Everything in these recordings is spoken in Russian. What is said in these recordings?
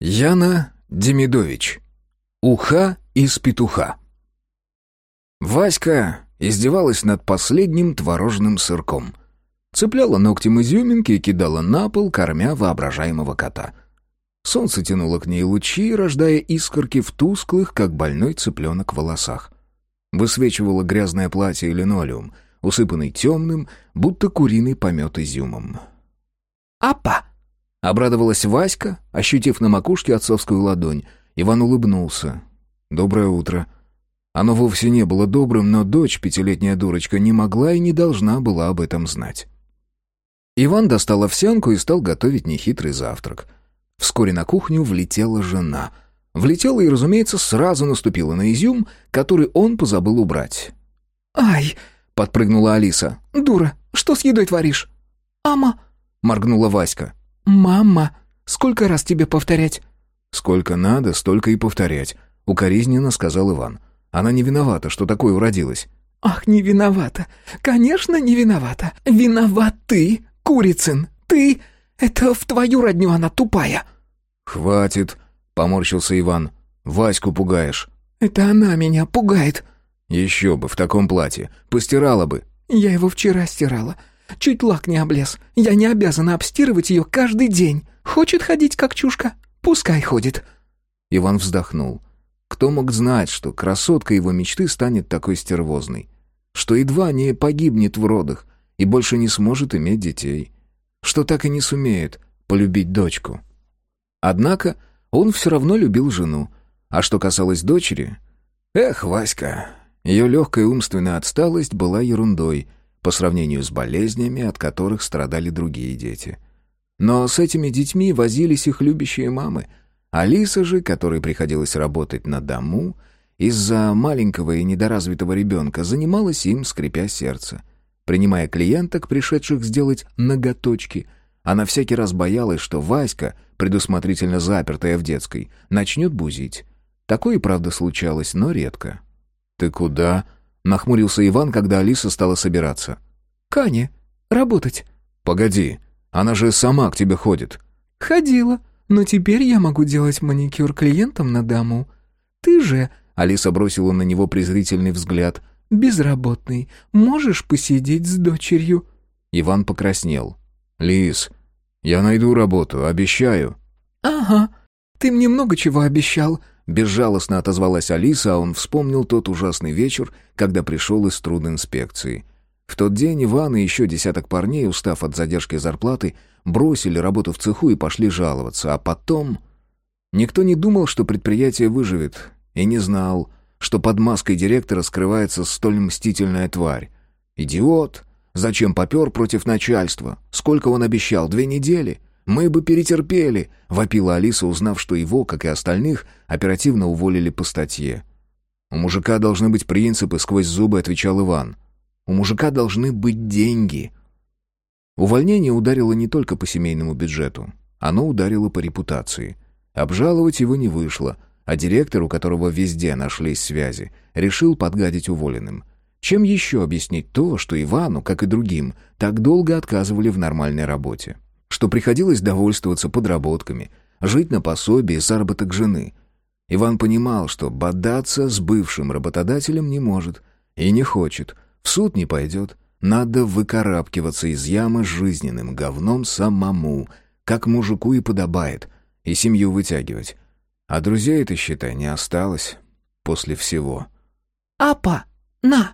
Яна Демидович. Уха из петуха. Васька издевалась над последним творожным сырком. Цепляла ногтем изюминки и кидала на пол, кормя воображаемого кота. Солнце тянуло к ней лучи, рождая искорки в тусклых, как больной цыпленок, волосах. Высвечивало грязное платье и линолеум, усыпанный темным, будто куриный помет изюмом. «Апа!» Обрадовалась Васька, ощутив на макушке отцовскую ладонь. Иван улыбнулся. «Доброе утро». Оно вовсе не было добрым, но дочь, пятилетняя дурочка, не могла и не должна была об этом знать. Иван достал овсянку и стал готовить нехитрый завтрак. Вскоре на кухню влетела жена. Влетела и, разумеется, сразу наступила на изюм, который он позабыл убрать. «Ай!» — подпрыгнула Алиса. «Дура, что с едой творишь?» «Ама!» — моргнула Васька. «Мама! Сколько раз тебе повторять?» «Сколько надо, столько и повторять», — укоризненно сказал Иван. «Она не виновата, что такое уродилась». «Ах, не виновата! Конечно, не виновата! Виноват ты, Курицын! Ты! Это в твою родню она тупая!» «Хватит!» — поморщился Иван. «Ваську пугаешь». «Это она меня пугает». «Еще бы, в таком платье. Постирала бы». «Я его вчера стирала. Чуть лак не облез. Я не обязана обстирывать ее каждый день. Хочет ходить как чушка? Пускай ходит». Иван вздохнул. Кто мог знать, что красотка его мечты станет такой стервозной? Что едва не погибнет в родах и больше не сможет иметь детей? Что так и не сумеет полюбить дочку? Однако он все равно любил жену. А что касалось дочери... Эх, Васька, ее легкая умственная отсталость была ерундой — по сравнению с болезнями, от которых страдали другие дети. Но с этими детьми возились их любящие мамы. Алиса же, которой приходилось работать на дому, из-за маленького и недоразвитого ребенка занималась им, скрипя сердце. Принимая клиенток, пришедших сделать ноготочки, она всякий раз боялась, что Васька, предусмотрительно запертая в детской, начнет бузить. Такое и правда случалось, но редко. «Ты куда?» Нахмурился Иван, когда Алиса стала собираться. «Кане, работать». «Погоди, она же сама к тебе ходит». «Ходила, но теперь я могу делать маникюр клиентам на дому. Ты же...» Алиса бросила на него презрительный взгляд. «Безработный. Можешь посидеть с дочерью?» Иван покраснел. «Лис, я найду работу, обещаю». «Ага. Ты мне много чего обещал. Безжалостно отозвалась Алиса, а он вспомнил тот ужасный вечер, когда пришел из трудинспекции. В тот день Иван и еще десяток парней, устав от задержки зарплаты, бросили работу в цеху и пошли жаловаться, а потом... Никто не думал, что предприятие выживет, и не знал, что под маской директора скрывается столь мстительная тварь. Идиот! Зачем попер против начальства? Сколько он обещал? Две недели? Мы бы перетерпели», — вопила Алиса, узнав, что его, как и остальных, оперативно уволили по статье. «У мужика должны быть принципы», — сквозь зубы отвечал Иван. «У мужика должны быть деньги». Увольнение ударило не только по семейному бюджету. Оно ударило по репутации. Обжаловать его не вышло, а директор, у которого везде нашлись связи, решил подгадить уволенным. Чем еще объяснить то, что Ивану, как и другим, так долго отказывали в нормальной работе? Что приходилось довольствоваться подработками, жить на пособии заработок жены. Иван понимал, что бодаться с бывшим работодателем не может и не хочет, в суд не пойдет. Надо выкарабкиваться из ямы жизненным говном самому, как мужику и подобает, и семью вытягивать. А друзей-то, считай, не осталось после всего. «Апа, на!»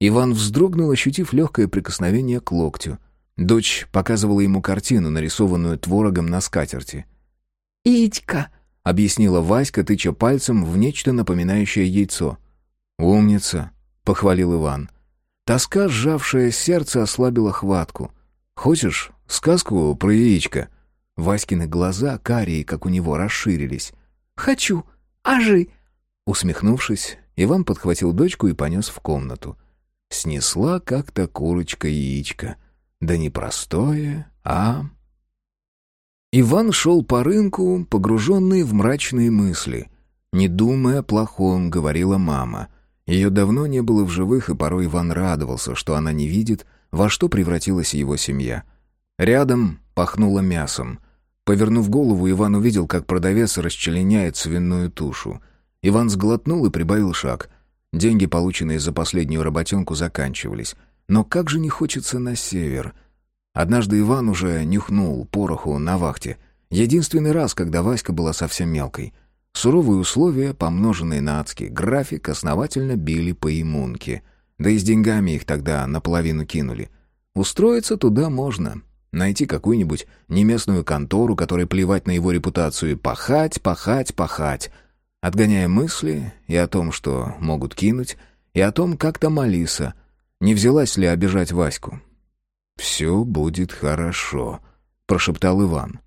Иван вздрогнул, ощутив легкое прикосновение к локтю. Дочь показывала ему картину, нарисованную творогом на скатерти. «Итька», — объяснила Васька, тыча пальцем в нечто напоминающее яйцо. «Умница», — похвалил Иван. Тоска, сжавшая сердце, ослабила хватку. «Хочешь сказку про яичко?» Васькины глаза, карие, как у него, расширились. «Хочу! Ажи!» Усмехнувшись, Иван подхватил дочку и понес в комнату. Снесла как-то курочка яичко — да не простое, а... Иван шел по рынку, погруженный в мрачные мысли. «Не думая о плохом», — говорила мама. Ее давно не было в живых, и порой Иван радовался, что она не видит, во что превратилась его семья. Рядом пахнуло мясом. Повернув голову, Иван увидел, как продавец расчленяет свиную тушу. Иван сглотнул и прибавил шаг. Деньги, полученные за последнюю работенку, заканчивались. Но как же не хочется на север. Однажды Иван уже нюхнул пороху на вахте. Единственный раз, когда Васька была совсем мелкой. Суровые условия, помноженные на адский график, основательно били по иммунке. Да и с деньгами их тогда наполовину кинули. Устроиться туда можно. Найти какую-нибудь неместную контору, которой плевать на его репутацию, и пахать, пахать, пахать. Отгоняя мысли и о том, что могут кинуть, и о том, как там Алиса — не взялась ли обижать Ваську? «Все будет хорошо», — прошептал Иван.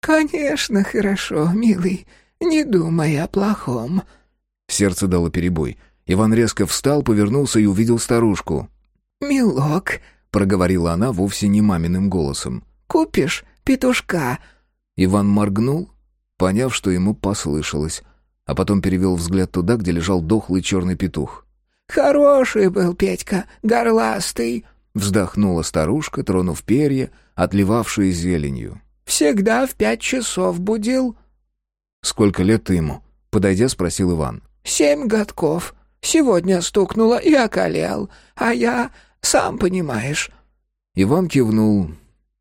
«Конечно, хорошо, милый. Не думай о плохом». Сердце дало перебой. Иван резко встал, повернулся и увидел старушку. «Милок», — проговорила она вовсе не маминым голосом. «Купишь петушка?» Иван моргнул, поняв, что ему послышалось, а потом перевел взгляд туда, где лежал дохлый черный петух. «Хороший был Петька, горластый», — вздохнула старушка, тронув перья, отливавшие зеленью. «Всегда в пять часов будил». «Сколько лет ты ему?» — подойдя, спросил Иван. «Семь годков. Сегодня стукнуло и околел. А я, сам понимаешь». Иван кивнул.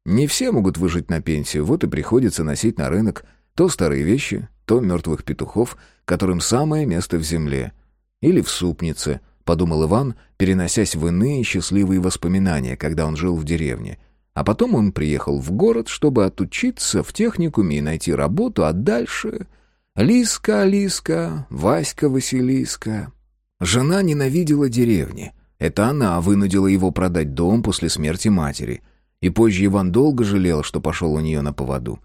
«Не все могут выжить на пенсию, вот и приходится носить на рынок то старые вещи, то мертвых петухов, которым самое место в земле. Или в супнице —— подумал Иван, переносясь в иные счастливые воспоминания, когда он жил в деревне. А потом он приехал в город, чтобы отучиться в техникуме и найти работу, а дальше... Лиска, Лиска, Васька, Василиска. Жена ненавидела деревни. Это она вынудила его продать дом после смерти матери. И позже Иван долго жалел, что пошел у нее на поводу.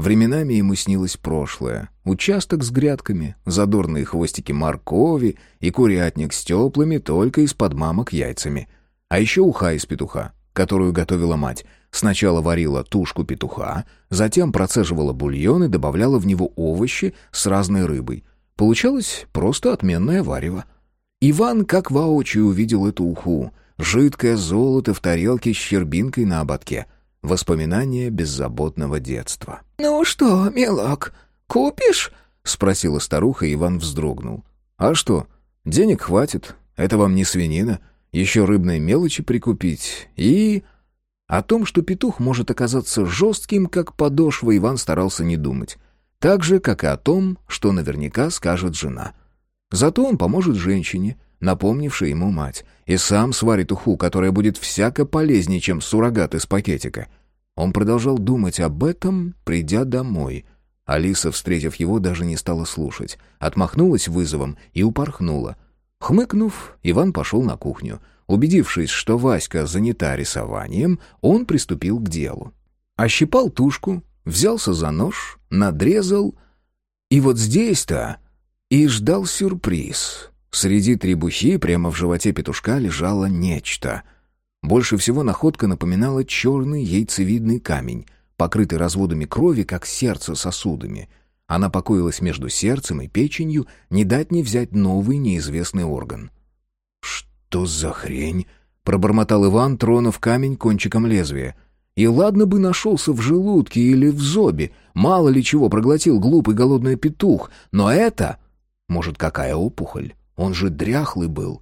Временами ему снилось прошлое. Участок с грядками, задорные хвостики моркови и курятник с теплыми только из-под мамок яйцами. А еще уха из петуха, которую готовила мать. Сначала варила тушку петуха, затем процеживала бульон и добавляла в него овощи с разной рыбой. Получалось просто отменное варево. Иван как воочию увидел эту уху. Жидкое золото в тарелке с щербинкой на ободке — Воспоминания беззаботного детства. «Ну что, милок, купишь?» — спросила старуха, и Иван вздрогнул. «А что? Денег хватит. Это вам не свинина. Еще рыбной мелочи прикупить. И...» О том, что петух может оказаться жестким, как подошва, Иван старался не думать. Так же, как и о том, что наверняка скажет жена. Зато он поможет женщине, напомнившей ему мать, и сам сварит уху, которая будет всяко полезнее, чем суррогат из пакетика. Он продолжал думать об этом, придя домой. Алиса, встретив его, даже не стала слушать. Отмахнулась вызовом и упорхнула. Хмыкнув, Иван пошел на кухню. Убедившись, что Васька занята рисованием, он приступил к делу. Ощипал тушку, взялся за нож, надрезал. И вот здесь-то и ждал сюрприз. Среди требухи прямо в животе петушка лежало нечто. Больше всего находка напоминала черный яйцевидный камень, покрытый разводами крови, как сердце сосудами. Она покоилась между сердцем и печенью, не дать не взять новый неизвестный орган. «Что за хрень?» — пробормотал Иван, тронув камень кончиком лезвия. «И ладно бы нашелся в желудке или в зобе, мало ли чего проглотил глупый голодный петух, но это... Может, какая опухоль?» Он же дряхлый был.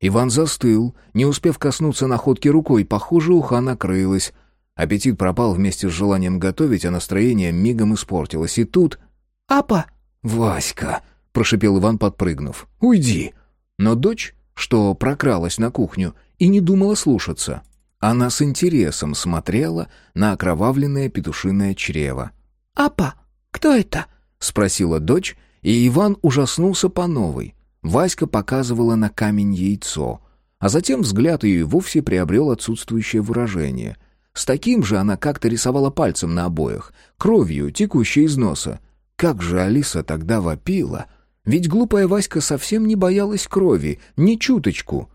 Иван застыл, не успев коснуться находки рукой. Похоже, уха накрылась. Аппетит пропал вместе с желанием готовить, а настроение мигом испортилось. И тут... «Апа!» «Васька!» — прошипел Иван, подпрыгнув. «Уйди!» Но дочь, что прокралась на кухню, и не думала слушаться. Она с интересом смотрела на окровавленное петушиное чрево. «Апа, кто это?» — спросила дочь, и Иван ужаснулся по новой. Васька показывала на камень яйцо, а затем взгляд ее вовсе приобрел отсутствующее выражение. С таким же она как-то рисовала пальцем на обоях, кровью, текущей из носа. Как же Алиса тогда вопила! Ведь глупая Васька совсем не боялась крови, ни чуточку.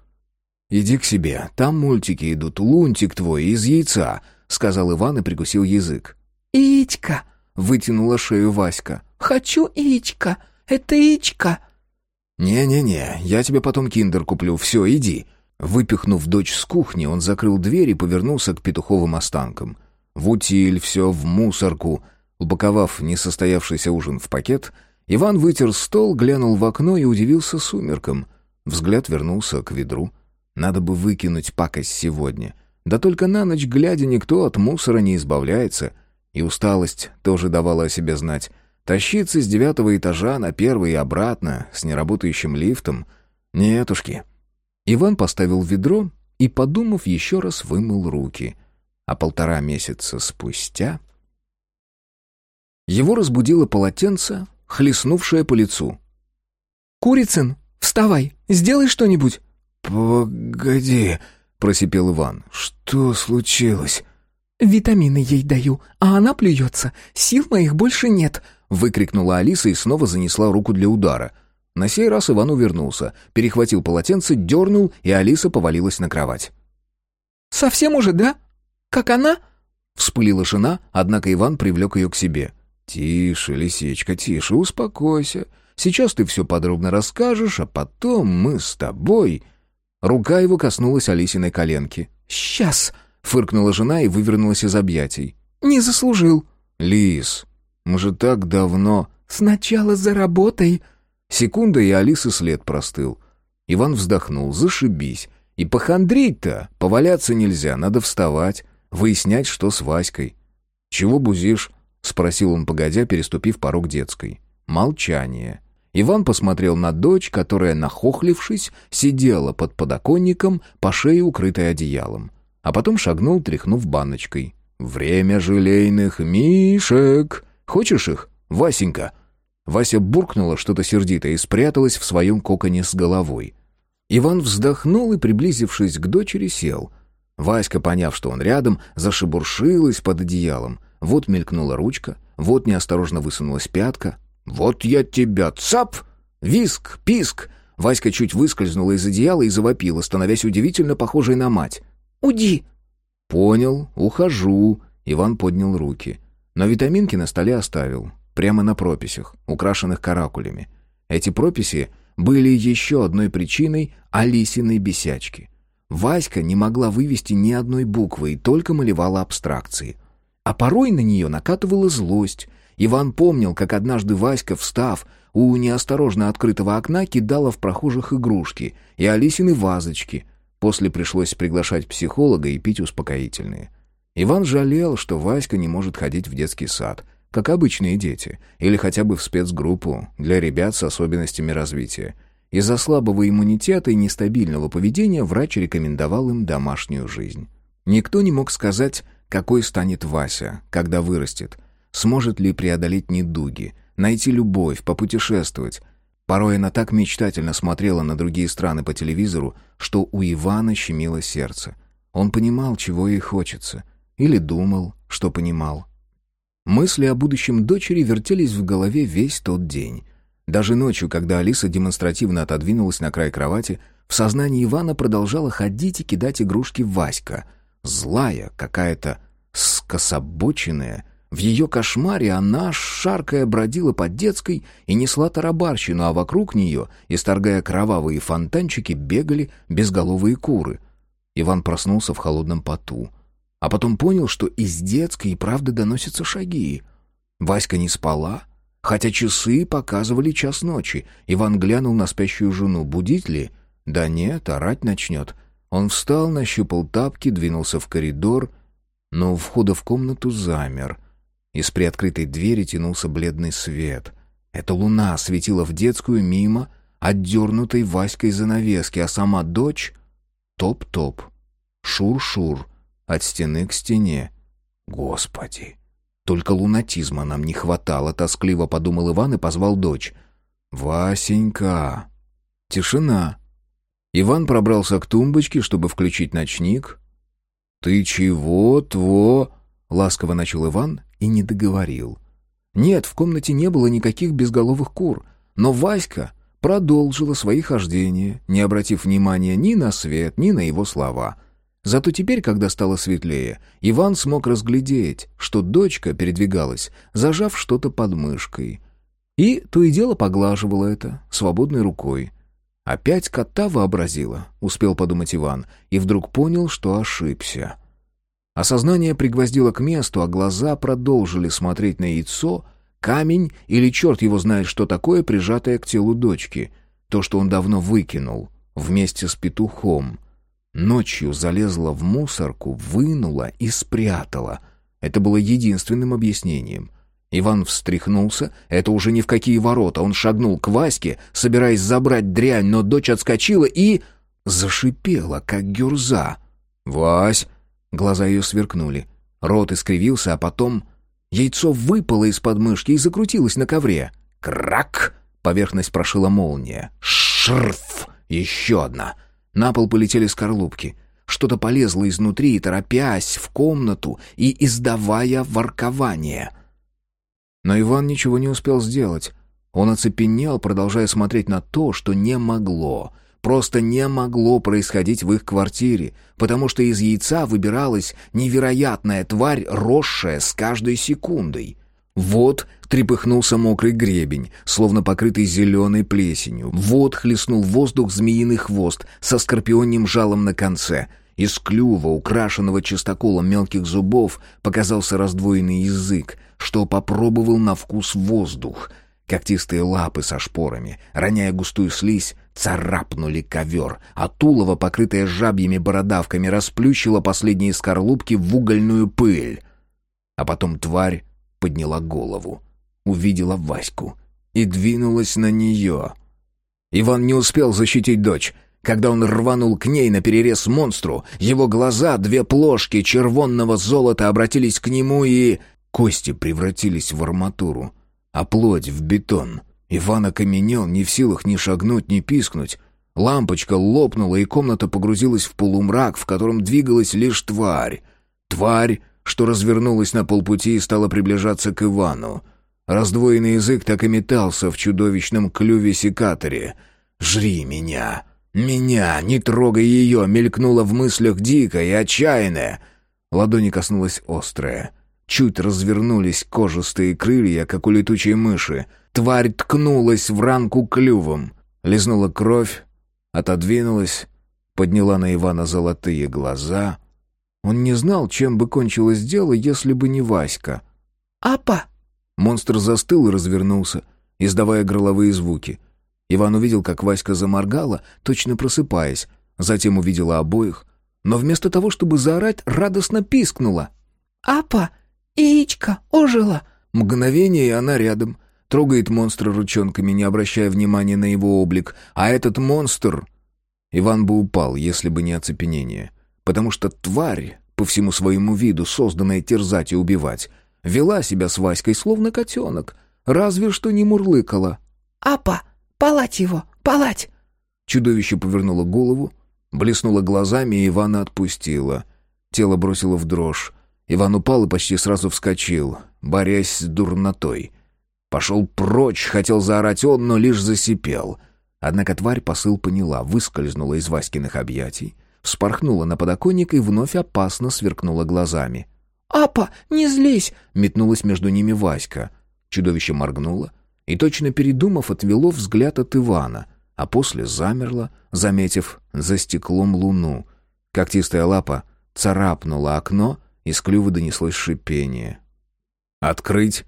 «Иди к себе, там мультики идут, лунтик твой из яйца», — сказал Иван и прикусил язык. «Ичка!» — вытянула шею Васька. «Хочу Ичка! Это Ичка!» «Не-не-не, я тебе потом киндер куплю, все, иди». Выпихнув дочь с кухни, он закрыл дверь и повернулся к петуховым останкам. «В утиль, все в мусорку». Упаковав несостоявшийся ужин в пакет, Иван вытер стол, глянул в окно и удивился сумеркам. Взгляд вернулся к ведру. Надо бы выкинуть пакость сегодня. Да только на ночь глядя никто от мусора не избавляется. И усталость тоже давала о себе знать. Тащиться с девятого этажа на первый и обратно с неработающим лифтом — нетушки. Иван поставил ведро и, подумав, еще раз вымыл руки. А полтора месяца спустя... Его разбудило полотенце, хлестнувшее по лицу. «Курицын, вставай, сделай что-нибудь!» «Погоди», — просипел Иван, — «что случилось?» «Витамины ей даю, а она плюется. Сил моих больше нет», — выкрикнула Алиса и снова занесла руку для удара. На сей раз Иван увернулся, перехватил полотенце, дернул, и Алиса повалилась на кровать. «Совсем уже, да? Как она?» Вспылила жена, однако Иван привлек ее к себе. «Тише, лисичка, тише, успокойся. Сейчас ты все подробно расскажешь, а потом мы с тобой...» Рука его коснулась Алисиной коленки. «Сейчас!» — фыркнула жена и вывернулась из объятий. «Не заслужил». «Лис, мы же так давно...» «Сначала заработай!» Секунда, и Алисы след простыл. Иван вздохнул. «Зашибись! И похандрить-то! Поваляться нельзя, надо вставать, выяснять, что с Васькой». «Чего бузишь?» — спросил он, погодя, переступив порог детской. Молчание. Иван посмотрел на дочь, которая, нахохлившись, сидела под подоконником, по шее укрытой одеялом. А потом шагнул, тряхнув баночкой. «Время желейных мишек! Хочешь их, Васенька?» Вася буркнула что-то сердитое и спряталась в своем коконе с головой. Иван вздохнул и, приблизившись к дочери, сел. Васька, поняв, что он рядом, зашебуршилась под одеялом. Вот мелькнула ручка, вот неосторожно высунулась пятка. «Вот я тебя! Цап! Виск! Писк!» Васька чуть выскользнула из одеяла и завопила, становясь удивительно похожей на мать. «Уди!» «Понял, ухожу!» Иван поднял руки. Но витаминки на столе оставил, прямо на прописях, украшенных каракулями. Эти прописи были еще одной причиной Алисиной бесячки. Васька не могла вывести ни одной буквы и только малевала абстракции — а порой на нее накатывала злость. Иван помнил, как однажды Васька, встав у неосторожно открытого окна, кидала в прохожих игрушки и Алисины вазочки. После пришлось приглашать психолога и пить успокоительные. Иван жалел, что Васька не может ходить в детский сад, как обычные дети, или хотя бы в спецгруппу для ребят с особенностями развития. Из-за слабого иммунитета и нестабильного поведения врач рекомендовал им домашнюю жизнь. Никто не мог сказать, какой станет Вася, когда вырастет? Сможет ли преодолеть недуги, найти любовь, попутешествовать? Порой она так мечтательно смотрела на другие страны по телевизору, что у Ивана щемило сердце. Он понимал, чего ей хочется. Или думал, что понимал. Мысли о будущем дочери вертелись в голове весь тот день. Даже ночью, когда Алиса демонстративно отодвинулась на край кровати, в сознании Ивана продолжала ходить и кидать игрушки Васька — злая, какая-то скособоченная. В ее кошмаре она, шаркая, бродила под детской и несла тарабарщину, а вокруг нее, исторгая кровавые фонтанчики, бегали безголовые куры. Иван проснулся в холодном поту. А потом понял, что из детской и правда доносятся шаги. Васька не спала, хотя часы показывали час ночи. Иван глянул на спящую жену. Будить ли? Да нет, орать начнет. Он встал, нащупал тапки, двинулся в коридор, но у входа в комнату замер. Из приоткрытой двери тянулся бледный свет. Эта луна светила в детскую мимо, отдернутой Васькой занавески, а сама дочь — топ-топ, шур-шур, от стены к стене. Господи! Только лунатизма нам не хватало, тоскливо подумал Иван и позвал дочь. «Васенька!» Тишина. Иван пробрался к тумбочке, чтобы включить ночник. «Ты чего, тво?» — ласково начал Иван и не договорил. Нет, в комнате не было никаких безголовых кур, но Васька продолжила свои хождения, не обратив внимания ни на свет, ни на его слова. Зато теперь, когда стало светлее, Иван смог разглядеть, что дочка передвигалась, зажав что-то под мышкой. И то и дело поглаживала это свободной рукой. «Опять кота вообразила», — успел подумать Иван, и вдруг понял, что ошибся. Осознание пригвоздило к месту, а глаза продолжили смотреть на яйцо, камень или черт его знает что такое, прижатое к телу дочки. То, что он давно выкинул, вместе с петухом. Ночью залезла в мусорку, вынула и спрятала. Это было единственным объяснением. Иван встряхнулся, это уже ни в какие ворота. Он шагнул к Ваське, собираясь забрать дрянь, но дочь отскочила и... зашипела, как гюрза. «Вась!» Глаза ее сверкнули. Рот искривился, а потом... Яйцо выпало из подмышки и закрутилось на ковре. «Крак!» Поверхность прошила молния. «Шрф!» Еще одна. На пол полетели скорлупки. Что-то полезло изнутри, торопясь в комнату и издавая воркование. Но Иван ничего не успел сделать. Он оцепенел, продолжая смотреть на то, что не могло. Просто не могло происходить в их квартире, потому что из яйца выбиралась невероятная тварь, росшая с каждой секундой. Вот трепыхнулся мокрый гребень, словно покрытый зеленой плесенью. Вот хлестнул воздух змеиный хвост со скорпионним жалом на конце. Из клюва, украшенного чистоколом мелких зубов, показался раздвоенный язык, что попробовал на вкус воздух. Когтистые лапы со шпорами, роняя густую слизь, царапнули ковер, а тулово, покрытое жабьими бородавками, расплющило последние скорлупки в угольную пыль. А потом тварь подняла голову, увидела Ваську и двинулась на нее. Иван не успел защитить дочь. Когда он рванул к ней на перерез монстру, его глаза, две плошки червонного золота обратились к нему и... Кости превратились в арматуру, а плоть в бетон. Иван окаменел, не в силах ни шагнуть, ни пискнуть. Лампочка лопнула, и комната погрузилась в полумрак, в котором двигалась лишь тварь. Тварь, что развернулась на полпути и стала приближаться к Ивану. Раздвоенный язык так и метался в чудовищном клюве-секаторе. «Жри меня! Меня! Не трогай ее!» мелькнула в мыслях дико и отчаянная. Ладони коснулась острая. Чуть развернулись кожистые крылья, как у летучей мыши. Тварь ткнулась в ранку клювом. Лизнула кровь, отодвинулась, подняла на Ивана золотые глаза — он не знал, чем бы кончилось дело, если бы не Васька. «Апа!» Монстр застыл и развернулся, издавая горловые звуки. Иван увидел, как Васька заморгала, точно просыпаясь, затем увидела обоих, но вместо того, чтобы заорать, радостно пискнула. «Апа! Яичко! Ожила!» Мгновение, и она рядом. Трогает монстра ручонками, не обращая внимания на его облик. А этот монстр... Иван бы упал, если бы не оцепенение потому что тварь, по всему своему виду, созданная терзать и убивать, вела себя с Васькой словно котенок, разве что не мурлыкала. «Апа, палать его, палать!» Чудовище повернуло голову, блеснуло глазами и Ивана отпустило. Тело бросило в дрожь. Иван упал и почти сразу вскочил, борясь с дурнотой. Пошел прочь, хотел заорать он, но лишь засипел. Однако тварь посыл поняла, выскользнула из Васькиных объятий, вспорхнула на подоконник и вновь опасно сверкнула глазами. «Апа, не злись!» — метнулась между ними Васька. Чудовище моргнуло и, точно передумав, отвело взгляд от Ивана, а после замерло, заметив за стеклом луну. Когтистая лапа царапнула окно, из клюва донеслось шипение. «Открыть?»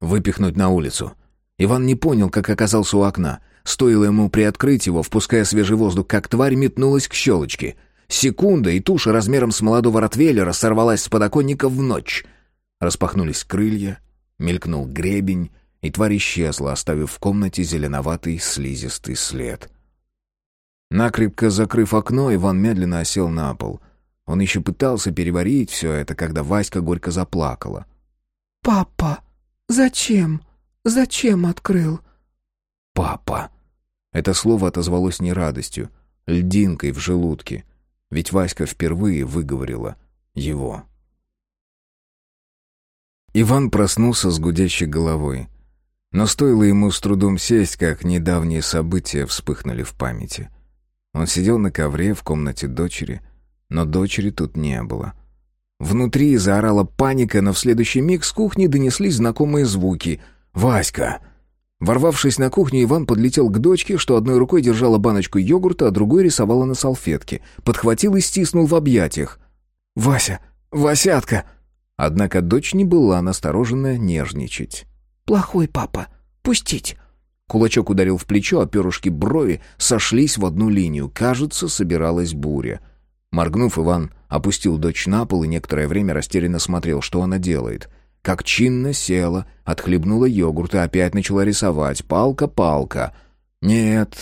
«Выпихнуть на улицу». Иван не понял, как оказался у окна. Стоило ему приоткрыть его, впуская свежий воздух, как тварь метнулась к щелочке — Секунда, и туша размером с молодого ротвейлера сорвалась с подоконника в ночь. Распахнулись крылья, мелькнул гребень, и тварь исчезла, оставив в комнате зеленоватый слизистый след. Накрепко закрыв окно, Иван медленно осел на пол. Он еще пытался переварить все это, когда Васька горько заплакала. «Папа, зачем? Зачем открыл?» «Папа». Это слово отозвалось не радостью, льдинкой в желудке. Ведь Васька впервые выговорила его. Иван проснулся с гудящей головой. Но стоило ему с трудом сесть, как недавние события вспыхнули в памяти. Он сидел на ковре в комнате дочери, но дочери тут не было. Внутри заорала паника, но в следующий миг с кухни донеслись знакомые звуки. «Васька!» Ворвавшись на кухню, Иван подлетел к дочке, что одной рукой держала баночку йогурта, а другой рисовала на салфетке. Подхватил и стиснул в объятиях. «Вася, Васятка!» Однако дочь не была насторожена нежничать. «Плохой папа. Пустить!» Кулачок ударил в плечо, а перышки брови сошлись в одну линию. Кажется, собиралась буря. Моргнув, Иван опустил дочь на пол и некоторое время растерянно смотрел, что она делает. Как чинно села, отхлебнула йогурт и опять начала рисовать. Палка, палка. Нет,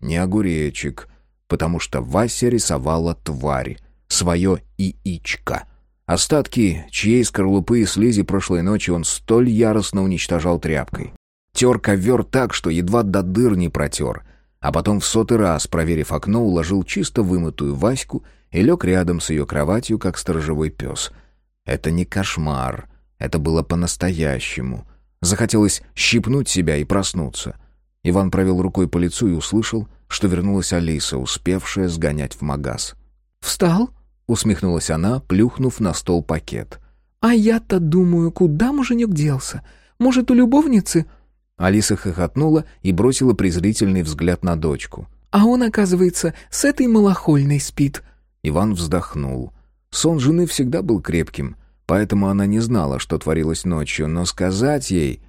не огуречек, потому что Вася рисовала тварь, свое яичко. Остатки чьей скорлупы и слизи прошлой ночи он столь яростно уничтожал тряпкой. Тер ковер так, что едва до дыр не протер, а потом в сотый раз, проверив окно, уложил чисто вымытую Ваську и лег рядом с ее кроватью, как сторожевой пес. Это не кошмар, это было по-настоящему. Захотелось щипнуть себя и проснуться. Иван провел рукой по лицу и услышал, что вернулась Алиса, успевшая сгонять в магаз. «Встал?» — усмехнулась она, плюхнув на стол пакет. «А я-то думаю, куда муженек делся? Может, у любовницы?» Алиса хохотнула и бросила презрительный взгляд на дочку. «А он, оказывается, с этой малохольной спит». Иван вздохнул. Сон жены всегда был крепким, поэтому она не знала, что творилось ночью, но сказать ей...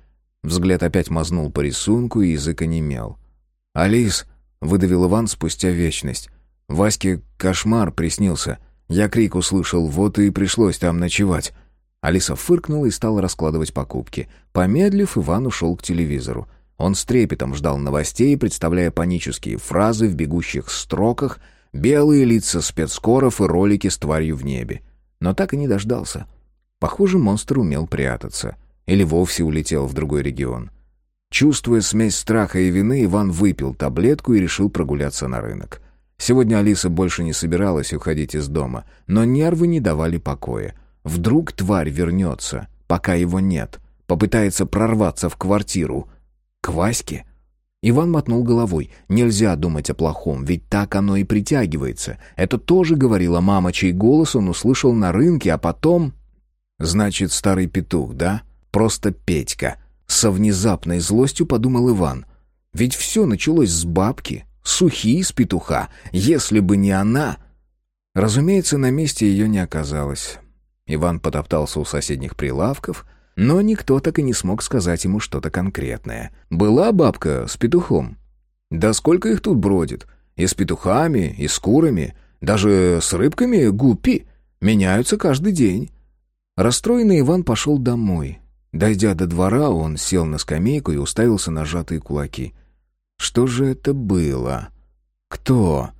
Взгляд опять мазнул по рисунку, и язык онемел. «Алис», — выдавил Иван спустя вечность, — «Ваське кошмар приснился. Я крик услышал, вот и пришлось там ночевать». Алиса фыркнула и стала раскладывать покупки. Помедлив, Иван ушел к телевизору. Он с трепетом ждал новостей, представляя панические фразы в бегущих строках, белые лица спецкоров и ролики с тварью в небе. Но так и не дождался. Похоже, монстр умел прятаться. Или вовсе улетел в другой регион. Чувствуя смесь страха и вины, Иван выпил таблетку и решил прогуляться на рынок. Сегодня Алиса больше не собиралась уходить из дома, но нервы не давали покоя. Вдруг тварь вернется, пока его нет, попытается прорваться в квартиру. К Ваське? Иван мотнул головой. Нельзя думать о плохом, ведь так оно и притягивается. Это тоже говорила мама, чей голос он услышал на рынке, а потом... Значит, старый петух, да? Просто Петька. Со внезапной злостью подумал Иван. Ведь все началось с бабки, сухи из петуха. Если бы не она... Разумеется, на месте ее не оказалось. Иван потоптался у соседних прилавков, но никто так и не смог сказать ему что-то конкретное. Была бабка с петухом? Да сколько их тут бродит? И с петухами, и с курами, даже с рыбками гуппи. Меняются каждый день. Расстроенный Иван пошел домой. Дойдя до двора, он сел на скамейку и уставился на сжатые кулаки. Что же это было? Кто?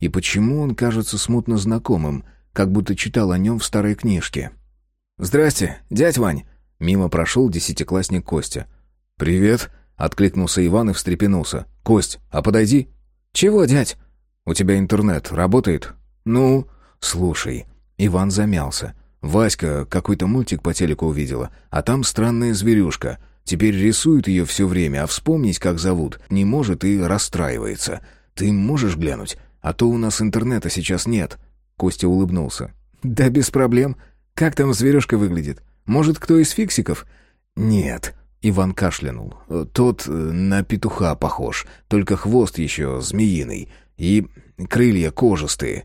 И почему он кажется смутно знакомым — как будто читал о нем в старой книжке. «Здрасте, дядь Вань!» Мимо прошел десятиклассник Костя. «Привет!» — откликнулся Иван и встрепенулся. «Кость, а подойди!» «Чего, дядь?» «У тебя интернет работает?» «Ну...» «Слушай...» Иван замялся. Васька какой-то мультик по телеку увидела, а там странная зверюшка. Теперь рисует ее все время, а вспомнить, как зовут, не может и расстраивается. Ты можешь глянуть? А то у нас интернета сейчас нет». Костя улыбнулся. «Да без проблем. Как там зверюшка выглядит? Может, кто из фиксиков?» «Нет». Иван кашлянул. «Тот э, на петуха похож, только хвост еще змеиный и крылья кожистые».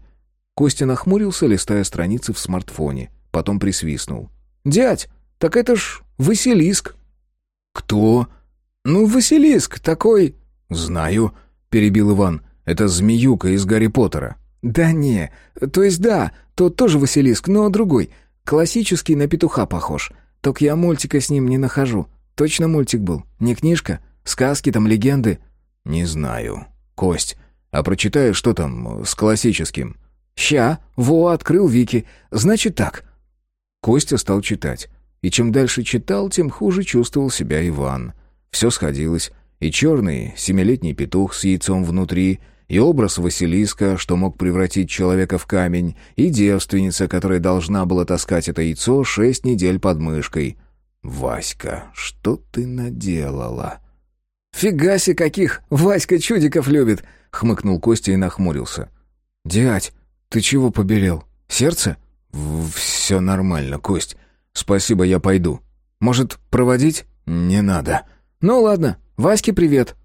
Костя нахмурился, листая страницы в смартфоне. Потом присвистнул. «Дядь, так это ж Василиск». «Кто?» «Ну, Василиск, такой...» «Знаю», — перебил Иван. «Это змеюка из Гарри Поттера». «Да не, то есть да, тот тоже Василиск, но другой. Классический на петуха похож. Только я мультика с ним не нахожу. Точно мультик был, не книжка? Сказки там, легенды?» «Не знаю. Кость, а прочитаю, что там с классическим?» «Ща, во, открыл Вики. Значит так». Костя стал читать. И чем дальше читал, тем хуже чувствовал себя Иван. Все сходилось. И черный семилетний петух с яйцом внутри, и образ Василиска, что мог превратить человека в камень, и девственница, которая должна была таскать это яйцо шесть недель под мышкой. «Васька, что ты наделала?» «Фига себе каких! Васька чудиков любит!» — хмыкнул Костя и нахмурился. «Дядь, ты чего побелел? Сердце?» «Все нормально, Кость. Спасибо, я пойду. Может, проводить?» «Не надо». «Ну ладно. Ваське привет».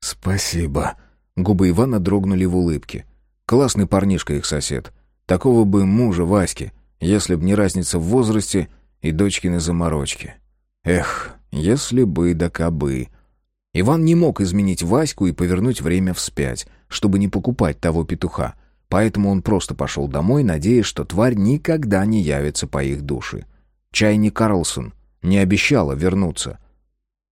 «Спасибо», Губы Ивана дрогнули в улыбке. Классный парнишка их сосед. Такого бы мужа Ваське. если б не разница в возрасте и дочкины заморочки. Эх, если бы да кабы. Иван не мог изменить Ваську и повернуть время вспять, чтобы не покупать того петуха. Поэтому он просто пошел домой, надеясь, что тварь никогда не явится по их душе. Чайни Карлсон не обещала вернуться.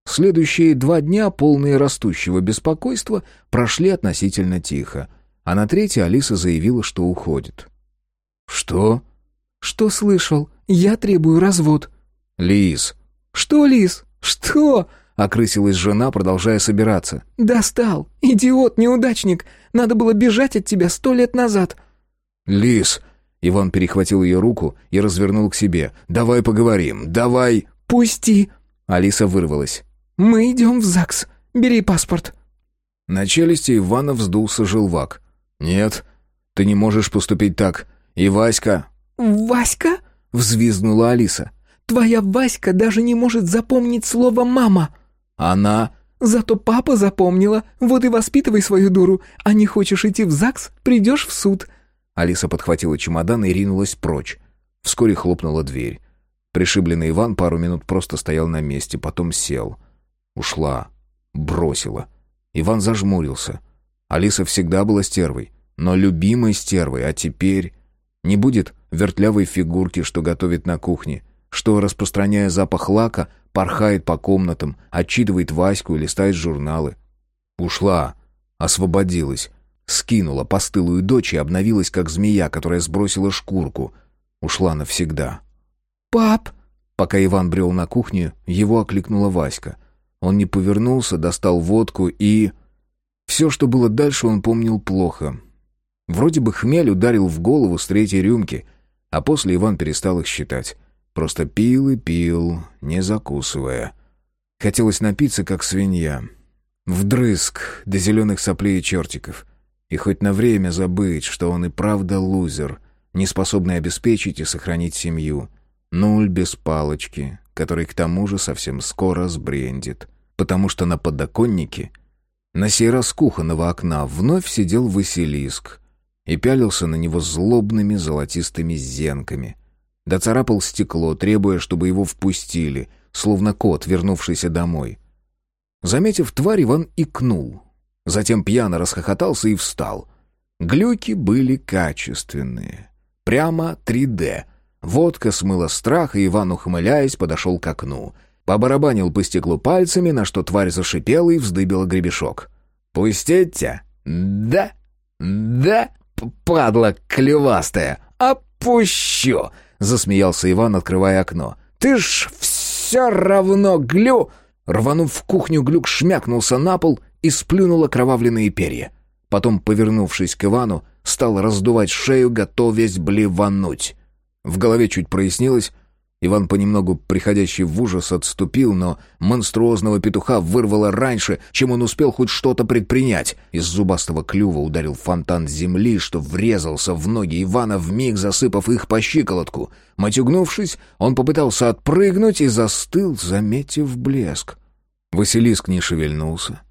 Следующие два дня, полные растущего беспокойства, прошли относительно тихо, а на третий Алиса заявила, что уходит. «Что?» «Что слышал? Я требую развод». «Лис». «Что, Лис? Что?» — окрысилась жена, продолжая собираться. «Достал! Идиот, неудачник! Надо было бежать от тебя сто лет назад!» «Лис!» — Иван перехватил ее руку и развернул к себе. «Давай поговорим, давай!» «Пусти!» — Алиса вырвалась. «Мы идем в ЗАГС. Бери паспорт». На челюсти Ивана вздулся желвак. «Нет, ты не можешь поступить так. И Васька...» «Васька?» — взвизгнула Алиса. «Твоя Васька даже не может запомнить слово «мама». «Она...» «Зато папа запомнила. Вот и воспитывай свою дуру. А не хочешь идти в ЗАГС, придешь в суд». Алиса подхватила чемодан и ринулась прочь. Вскоре хлопнула дверь. Пришибленный Иван пару минут просто стоял на месте, потом сел. Ушла. Бросила. Иван зажмурился. Алиса всегда была стервой, но любимой стервой, а теперь... Не будет вертлявой фигурки, что готовит на кухне, что, распространяя запах лака, порхает по комнатам, отчитывает Ваську и листает журналы. Ушла, освободилась, скинула постылую дочь и обновилась, как змея, которая сбросила шкурку. Ушла навсегда. «Пап!» Пока Иван брел на кухню, его окликнула Васька. Он не повернулся, достал водку и... Все, что было дальше, он помнил плохо. Вроде бы хмель ударил в голову с третьей рюмки, а после Иван перестал их считать. Просто пил и пил, не закусывая. Хотелось напиться, как свинья. Вдрызг до зеленых соплей и чертиков. И хоть на время забыть, что он и правда лузер, не способный обеспечить и сохранить семью. Нуль без палочки, который к тому же совсем скоро сбрендит. Потому что на подоконнике, на сей раз кухонного окна, вновь сидел Василиск и пялился на него злобными золотистыми зенками. Доцарапал стекло, требуя, чтобы его впустили, словно кот, вернувшийся домой. Заметив тварь, Иван икнул. Затем пьяно расхохотался и встал. Глюки были качественные. Прямо 3D. Водка смыла страх, и Иван, ухмыляясь, подошел к окну. Побарабанил по стеклу пальцами, на что тварь зашипела и вздыбила гребешок. «Пустите? Да? Да?» падла клювастая! Опущу!» — засмеялся Иван, открывая окно. «Ты ж все равно глю!» Рванув в кухню, глюк шмякнулся на пол и сплюнул окровавленные перья. Потом, повернувшись к Ивану, стал раздувать шею, готовясь блевануть. В голове чуть прояснилось, Иван, понемногу приходящий в ужас, отступил, но монструозного петуха вырвало раньше, чем он успел хоть что-то предпринять. Из зубастого клюва ударил фонтан земли, что врезался в ноги Ивана, вмиг засыпав их по щиколотку. Матюгнувшись, он попытался отпрыгнуть и застыл, заметив блеск. Василиск не шевельнулся.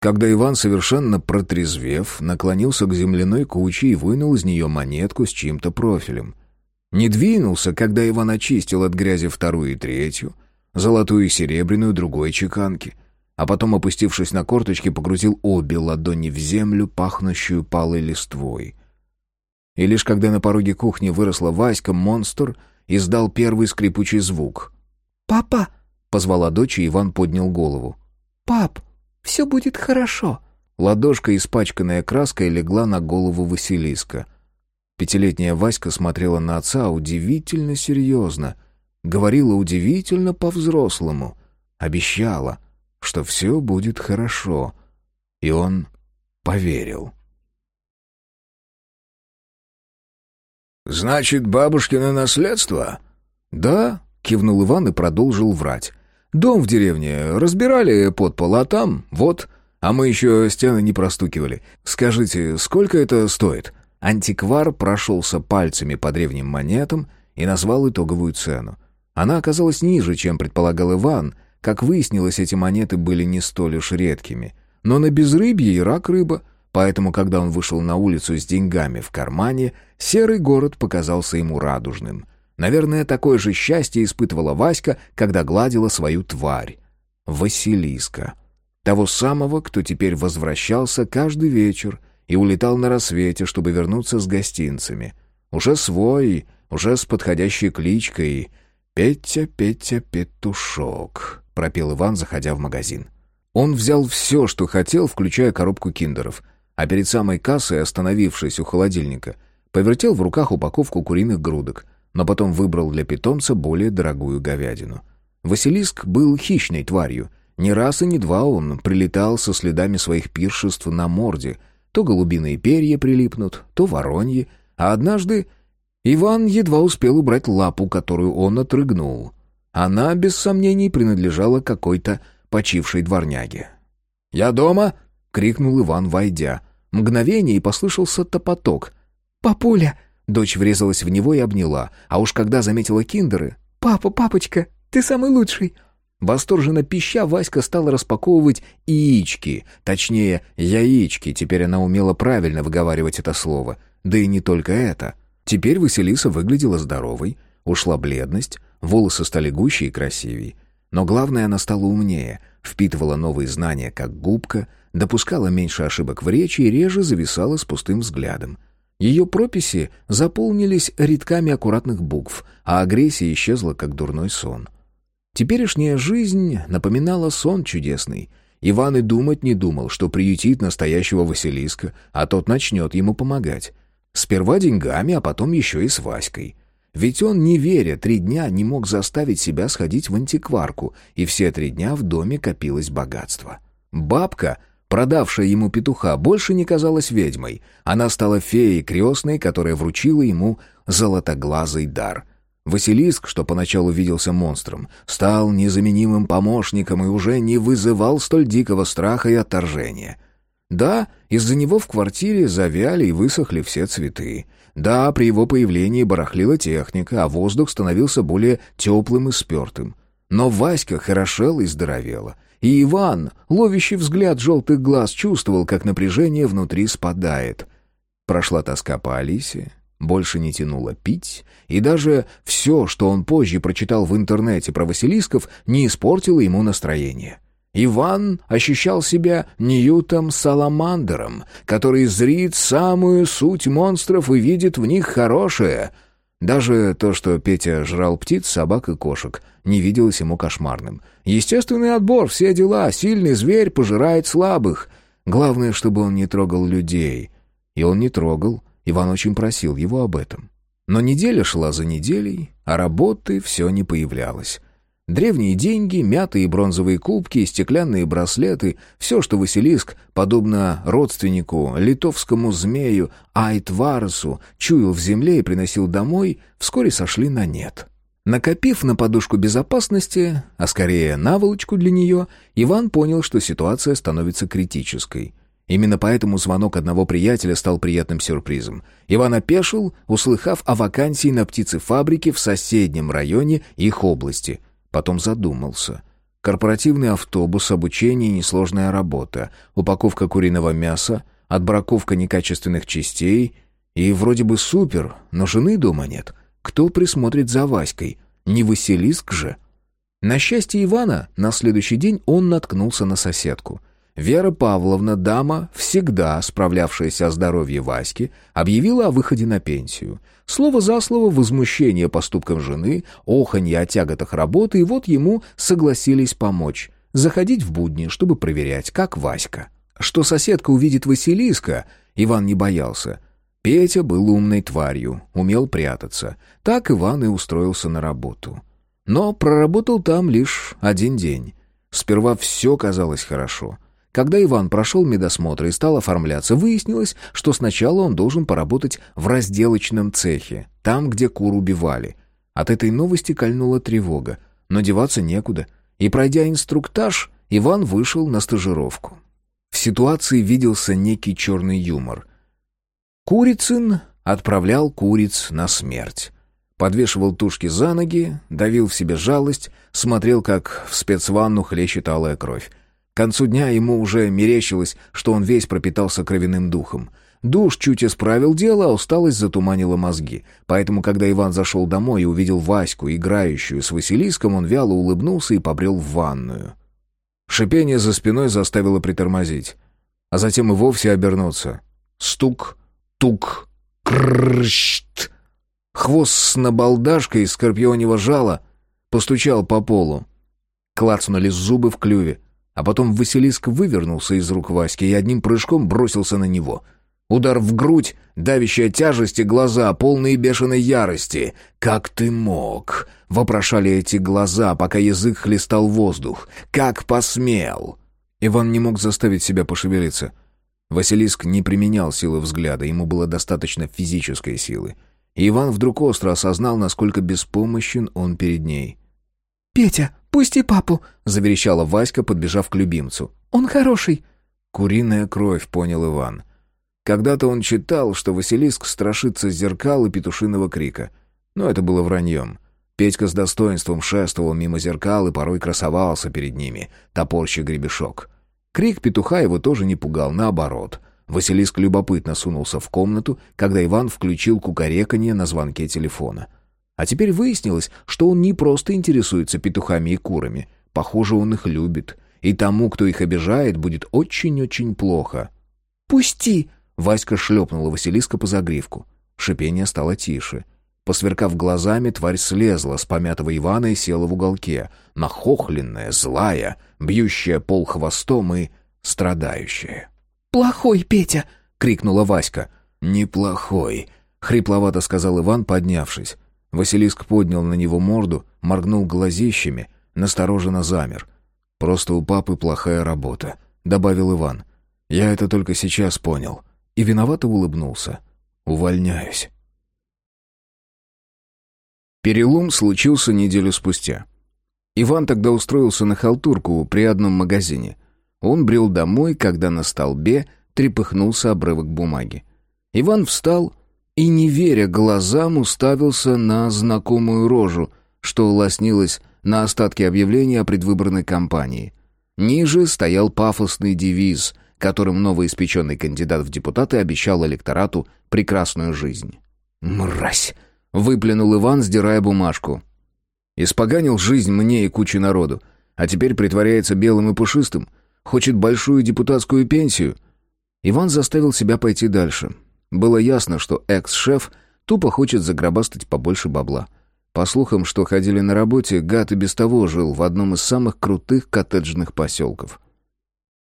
Когда Иван, совершенно протрезвев, наклонился к земляной куче и вынул из нее монетку с чьим-то профилем — не двинулся, когда Иван очистил от грязи вторую и третью, золотую и серебряную другой чеканки, а потом, опустившись на корточки, погрузил обе ладони в землю, пахнущую палой листвой. И лишь когда на пороге кухни выросла Васька, монстр издал первый скрипучий звук. «Папа!» — позвала дочь, и Иван поднял голову. «Пап, все будет хорошо!» Ладошка, испачканная краской, легла на голову Василиска — Пятилетняя Васька смотрела на отца удивительно серьезно, говорила удивительно по-взрослому, обещала, что все будет хорошо, и он поверил. «Значит, бабушкино наследство?» «Да», — кивнул Иван и продолжил врать. «Дом в деревне разбирали под пол, а там, вот, а мы еще стены не простукивали. Скажите, сколько это стоит?» Антиквар прошелся пальцами по древним монетам и назвал итоговую цену. Она оказалась ниже, чем предполагал Иван. Как выяснилось, эти монеты были не столь уж редкими. Но на безрыбье и рак рыба. Поэтому, когда он вышел на улицу с деньгами в кармане, серый город показался ему радужным. Наверное, такое же счастье испытывала Васька, когда гладила свою тварь. Василиска. Того самого, кто теперь возвращался каждый вечер и улетал на рассвете, чтобы вернуться с гостинцами. Уже свой, уже с подходящей кличкой «Петя, Петя, Петушок», — пропел Иван, заходя в магазин. Он взял все, что хотел, включая коробку киндеров, а перед самой кассой, остановившись у холодильника, повертел в руках упаковку куриных грудок, но потом выбрал для питомца более дорогую говядину. Василиск был хищной тварью. Ни раз и ни два он прилетал со следами своих пиршеств на морде. То голубиные перья прилипнут, то вороньи, а однажды Иван едва успел убрать лапу, которую он отрыгнул. Она, без сомнений, принадлежала какой-то почившей дворняге. «Я дома!» — крикнул Иван, войдя. Мгновение, и послышался топоток. «Папуля!» — дочь врезалась в него и обняла, а уж когда заметила киндеры... «Папа, папочка, ты самый лучший!» Восторженно пища, Васька стала распаковывать яички, точнее, яички, теперь она умела правильно выговаривать это слово. Да и не только это. Теперь Василиса выглядела здоровой, ушла бледность, волосы стали гуще и красивее. Но главное, она стала умнее, впитывала новые знания как губка, допускала меньше ошибок в речи и реже зависала с пустым взглядом. Ее прописи заполнились рядками аккуратных букв, а агрессия исчезла, как дурной сон. Теперешняя жизнь напоминала сон чудесный. Иван и думать не думал, что приютит настоящего Василиска, а тот начнет ему помогать. Сперва деньгами, а потом еще и с Васькой. Ведь он, не веря, три дня не мог заставить себя сходить в антикварку, и все три дня в доме копилось богатство. Бабка, продавшая ему петуха, больше не казалась ведьмой. Она стала феей крестной, которая вручила ему золотоглазый дар. Василиск, что поначалу виделся монстром, стал незаменимым помощником и уже не вызывал столь дикого страха и отторжения. Да, из-за него в квартире завяли и высохли все цветы. Да, при его появлении барахлила техника, а воздух становился более теплым и спертым. Но Васька хорошела и здоровела. И Иван, ловящий взгляд желтых глаз, чувствовал, как напряжение внутри спадает. Прошла тоска по Алисе, больше не тянуло пить, и даже все, что он позже прочитал в интернете про Василисков, не испортило ему настроение. Иван ощущал себя Ньютом Саламандером, который зрит самую суть монстров и видит в них хорошее. Даже то, что Петя жрал птиц, собак и кошек, не виделось ему кошмарным. Естественный отбор, все дела, сильный зверь пожирает слабых. Главное, чтобы он не трогал людей. И он не трогал, Иван очень просил его об этом. Но неделя шла за неделей, а работы все не появлялось. Древние деньги, мятые бронзовые кубки, стеклянные браслеты — все, что Василиск, подобно родственнику, литовскому змею Айтварсу, чуял в земле и приносил домой, вскоре сошли на нет. Накопив на подушку безопасности, а скорее наволочку для нее, Иван понял, что ситуация становится критической — Именно поэтому звонок одного приятеля стал приятным сюрпризом. Иван опешил, услыхав о вакансии на птицефабрике в соседнем районе их области. Потом задумался. Корпоративный автобус, обучение несложная работа, упаковка куриного мяса, отбраковка некачественных частей. И вроде бы супер, но жены дома нет. Кто присмотрит за Васькой? Не Василиск же? На счастье Ивана, на следующий день он наткнулся на соседку — Вера Павловна, дама, всегда справлявшаяся о здоровье Васьки, объявила о выходе на пенсию. Слово за слово возмущение поступком жены, оханье о тяготах работы, и вот ему согласились помочь. Заходить в будни, чтобы проверять, как Васька. Что соседка увидит Василиска, Иван не боялся. Петя был умной тварью, умел прятаться. Так Иван и устроился на работу. Но проработал там лишь один день. Сперва все казалось хорошо — когда Иван прошел медосмотр и стал оформляться, выяснилось, что сначала он должен поработать в разделочном цехе, там, где кур убивали. От этой новости кольнула тревога, но деваться некуда, и, пройдя инструктаж, Иван вышел на стажировку. В ситуации виделся некий черный юмор. Курицын отправлял куриц на смерть. Подвешивал тушки за ноги, давил в себе жалость, смотрел, как в спецванну хлещет алая кровь. Концу дня ему уже мерещилось, что он весь пропитался кровяным духом. Душ чуть исправил дело, а усталость затуманила мозги. Поэтому, когда Иван зашел домой и увидел Ваську, играющую с Василиском, он вяло улыбнулся и побрел в ванную. Шипение за спиной заставило притормозить, а затем и вовсе обернуться. Стук, тук, кршт. Хвост с набалдашкой из скорпионего жала постучал по полу. Клацнули зубы в клюве, а потом Василиск вывернулся из рук Васьки и одним прыжком бросился на него — Удар в грудь, давящая тяжесть и глаза, полные бешеной ярости. «Как ты мог?» — вопрошали эти глаза, пока язык хлестал воздух. «Как посмел?» Иван не мог заставить себя пошевелиться. Василиск не применял силы взгляда, ему было достаточно физической силы. И Иван вдруг остро осознал, насколько беспомощен он перед ней. «Петя, пусти папу!» — заверещала Васька, подбежав к любимцу. «Он хороший!» «Куриная кровь», — понял Иван. Когда-то он читал, что Василиск страшится зеркал и петушиного крика. Но это было враньем. Петька с достоинством шествовал мимо зеркал и порой красовался перед ними, топорща гребешок. Крик петуха его тоже не пугал, наоборот. Василиск любопытно сунулся в комнату, когда Иван включил кукареканье на звонке телефона. А теперь выяснилось, что он не просто интересуется петухами и курами. Похоже, он их любит. И тому, кто их обижает, будет очень-очень плохо. «Пусти!» Васька шлепнула Василиска по загривку. Шипение стало тише. Посверкав глазами, тварь слезла с помятого Ивана и села в уголке, нахохленная, злая, бьющая пол хвостом и страдающая. «Плохой, Петя!» — крикнула Васька. «Неплохой!» — хрипловато сказал Иван, поднявшись. Василиск поднял на него морду, моргнул глазищами, настороженно замер. «Просто у папы плохая работа», — добавил Иван. «Я это только сейчас понял и виновато улыбнулся. «Увольняюсь». Перелом случился неделю спустя. Иван тогда устроился на халтурку при одном магазине. Он брел домой, когда на столбе трепыхнулся обрывок бумаги. Иван встал и, не веря глазам, уставился на знакомую рожу, что лоснилась на остатки объявления о предвыборной кампании. Ниже стоял пафосный девиз — которым новоиспеченный кандидат в депутаты обещал электорату прекрасную жизнь. «Мразь!» — выплюнул Иван, сдирая бумажку. «Испоганил жизнь мне и куче народу, а теперь притворяется белым и пушистым, хочет большую депутатскую пенсию». Иван заставил себя пойти дальше. Было ясно, что экс-шеф тупо хочет загробастать побольше бабла. По слухам, что ходили на работе, гад и без того жил в одном из самых крутых коттеджных поселков —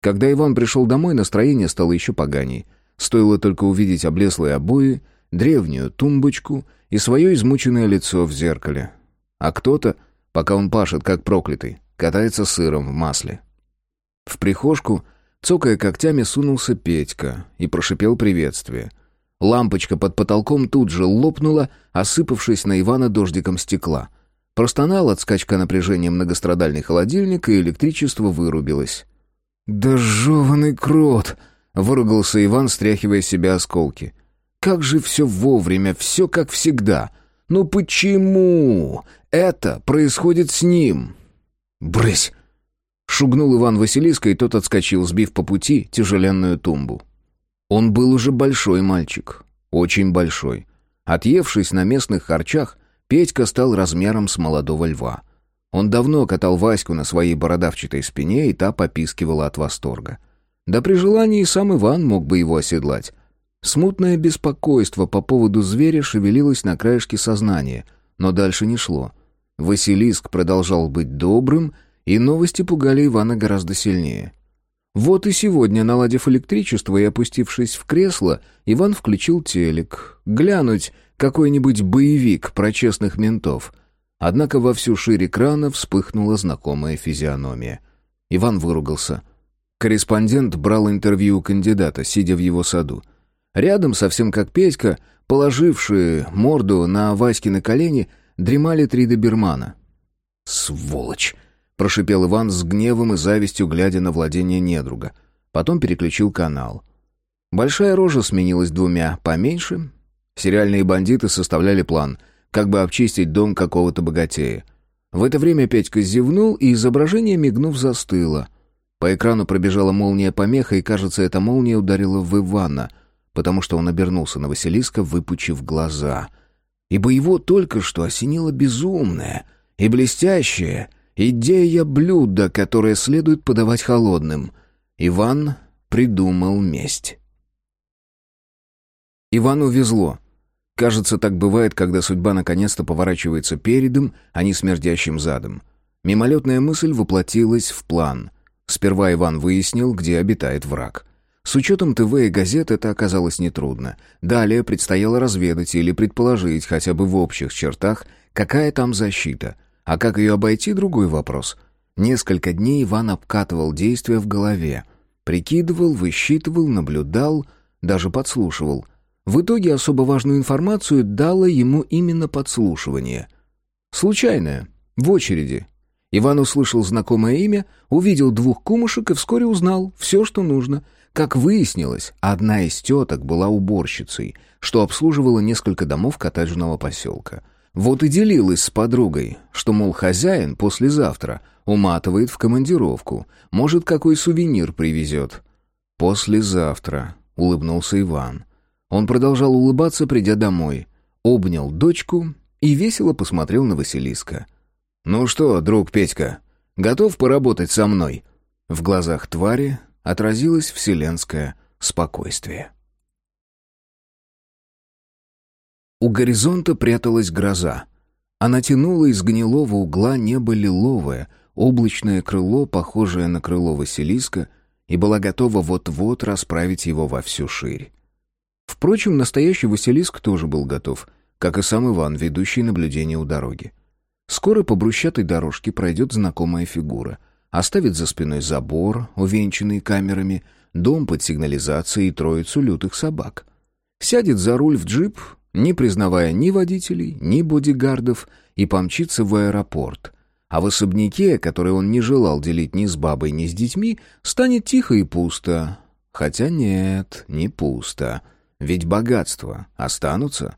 когда Иван пришел домой, настроение стало еще поганей. Стоило только увидеть облезлые обои, древнюю тумбочку и свое измученное лицо в зеркале. А кто-то, пока он пашет как проклятый, катается сыром в масле. В прихожку, цокая когтями, сунулся Петька и прошипел приветствие. Лампочка под потолком тут же лопнула, осыпавшись на Ивана дождиком стекла. Простонал от скачка напряжения многострадальный холодильник, и электричество вырубилось. «Да жеванный крот!» — выругался Иван, стряхивая себя осколки. «Как же все вовремя, все как всегда! Но почему это происходит с ним?» «Брысь!» — шугнул Иван Василиска, и тот отскочил, сбив по пути тяжеленную тумбу. Он был уже большой мальчик, очень большой. Отъевшись на местных харчах, Петька стал размером с молодого льва — он давно катал Ваську на своей бородавчатой спине, и та попискивала от восторга. Да при желании сам Иван мог бы его оседлать. Смутное беспокойство по поводу зверя шевелилось на краешке сознания, но дальше не шло. Василиск продолжал быть добрым, и новости пугали Ивана гораздо сильнее. Вот и сегодня, наладив электричество и опустившись в кресло, Иван включил телек. Глянуть какой-нибудь боевик про честных ментов — Однако во всю шире экрана вспыхнула знакомая физиономия. Иван выругался. Корреспондент брал интервью у кандидата, сидя в его саду. Рядом, совсем как Петька, положившие морду на Васькины колени, дремали три добермана. «Сволочь!» — прошипел Иван с гневом и завистью, глядя на владение недруга. Потом переключил канал. Большая рожа сменилась двумя поменьше. Сериальные бандиты составляли план — как бы обчистить дом какого-то богатея. В это время Петька зевнул, и изображение, мигнув, застыло. По экрану пробежала молния помеха, и, кажется, эта молния ударила в Ивана, потому что он обернулся на Василиска, выпучив глаза. Ибо его только что осенила безумная и блестящая идея блюда, которое следует подавать холодным. Иван придумал месть. Ивану везло. Кажется, так бывает, когда судьба наконец-то поворачивается передом, а не смердящим задом. Мимолетная мысль воплотилась в план. Сперва Иван выяснил, где обитает враг. С учетом ТВ и газет это оказалось нетрудно. Далее предстояло разведать или предположить хотя бы в общих чертах, какая там защита. А как ее обойти – другой вопрос. Несколько дней Иван обкатывал действия в голове. Прикидывал, высчитывал, наблюдал, даже подслушивал – в итоге особо важную информацию дало ему именно подслушивание. Случайное, в очереди. Иван услышал знакомое имя, увидел двух кумушек и вскоре узнал все, что нужно. Как выяснилось, одна из теток была уборщицей, что обслуживала несколько домов коттеджного поселка. Вот и делилась с подругой, что, мол, хозяин послезавтра уматывает в командировку, может, какой сувенир привезет. «Послезавтра», — улыбнулся Иван. Он продолжал улыбаться, придя домой. Обнял дочку и весело посмотрел на Василиска. «Ну что, друг Петька, готов поработать со мной?» В глазах твари отразилось вселенское спокойствие. У горизонта пряталась гроза. Она тянула из гнилого угла небо лиловое, облачное крыло, похожее на крыло Василиска, и была готова вот-вот расправить его во всю ширь. Впрочем, настоящий Василиск тоже был готов, как и сам Иван, ведущий наблюдение у дороги. Скоро по брусчатой дорожке пройдет знакомая фигура. Оставит за спиной забор, увенчанный камерами, дом под сигнализацией и троицу лютых собак. Сядет за руль в джип, не признавая ни водителей, ни бодигардов, и помчится в аэропорт. А в особняке, который он не желал делить ни с бабой, ни с детьми, станет тихо и пусто. Хотя нет, не пусто. Ведь богатства останутся.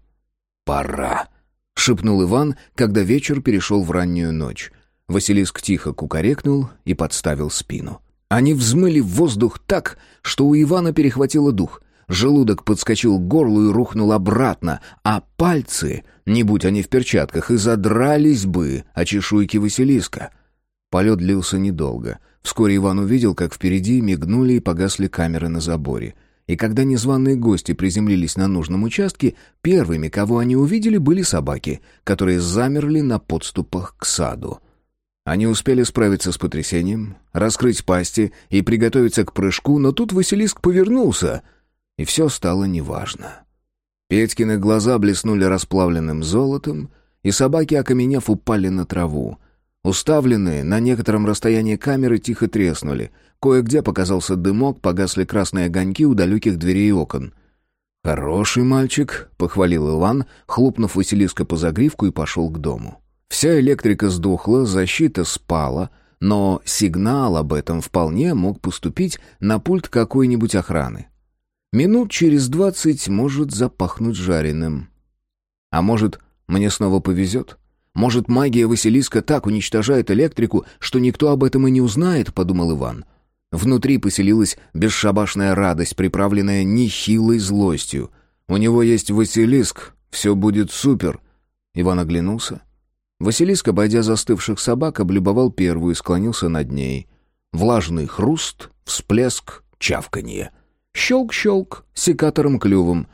«Пора!» — шепнул Иван, когда вечер перешел в раннюю ночь. Василиск тихо кукарекнул и подставил спину. Они взмыли в воздух так, что у Ивана перехватило дух. Желудок подскочил к горлу и рухнул обратно, а пальцы, не будь они в перчатках, и задрались бы о чешуйки Василиска. Полет длился недолго. Вскоре Иван увидел, как впереди мигнули и погасли камеры на заборе — и когда незваные гости приземлились на нужном участке, первыми, кого они увидели, были собаки, которые замерли на подступах к саду. Они успели справиться с потрясением, раскрыть пасти и приготовиться к прыжку, но тут Василиск повернулся, и все стало неважно. Петькины глаза блеснули расплавленным золотом, и собаки, окаменев, упали на траву. Уставленные на некотором расстоянии камеры тихо треснули, Кое-где показался дымок, погасли красные огоньки у далеких дверей и окон. «Хороший мальчик», — похвалил Иван, хлопнув Василиска по загривку и пошел к дому. Вся электрика сдохла, защита спала, но сигнал об этом вполне мог поступить на пульт какой-нибудь охраны. Минут через двадцать может запахнуть жареным. А может, мне снова повезет? Может, магия Василиска так уничтожает электрику, что никто об этом и не узнает, подумал Иван. Внутри поселилась бесшабашная радость, приправленная нехилой злостью. «У него есть Василиск, все будет супер!» Иван оглянулся. Василиск, обойдя застывших собак, облюбовал первую и склонился над ней. Влажный хруст, всплеск, чавканье. Щелк-щелк, секатором клювом.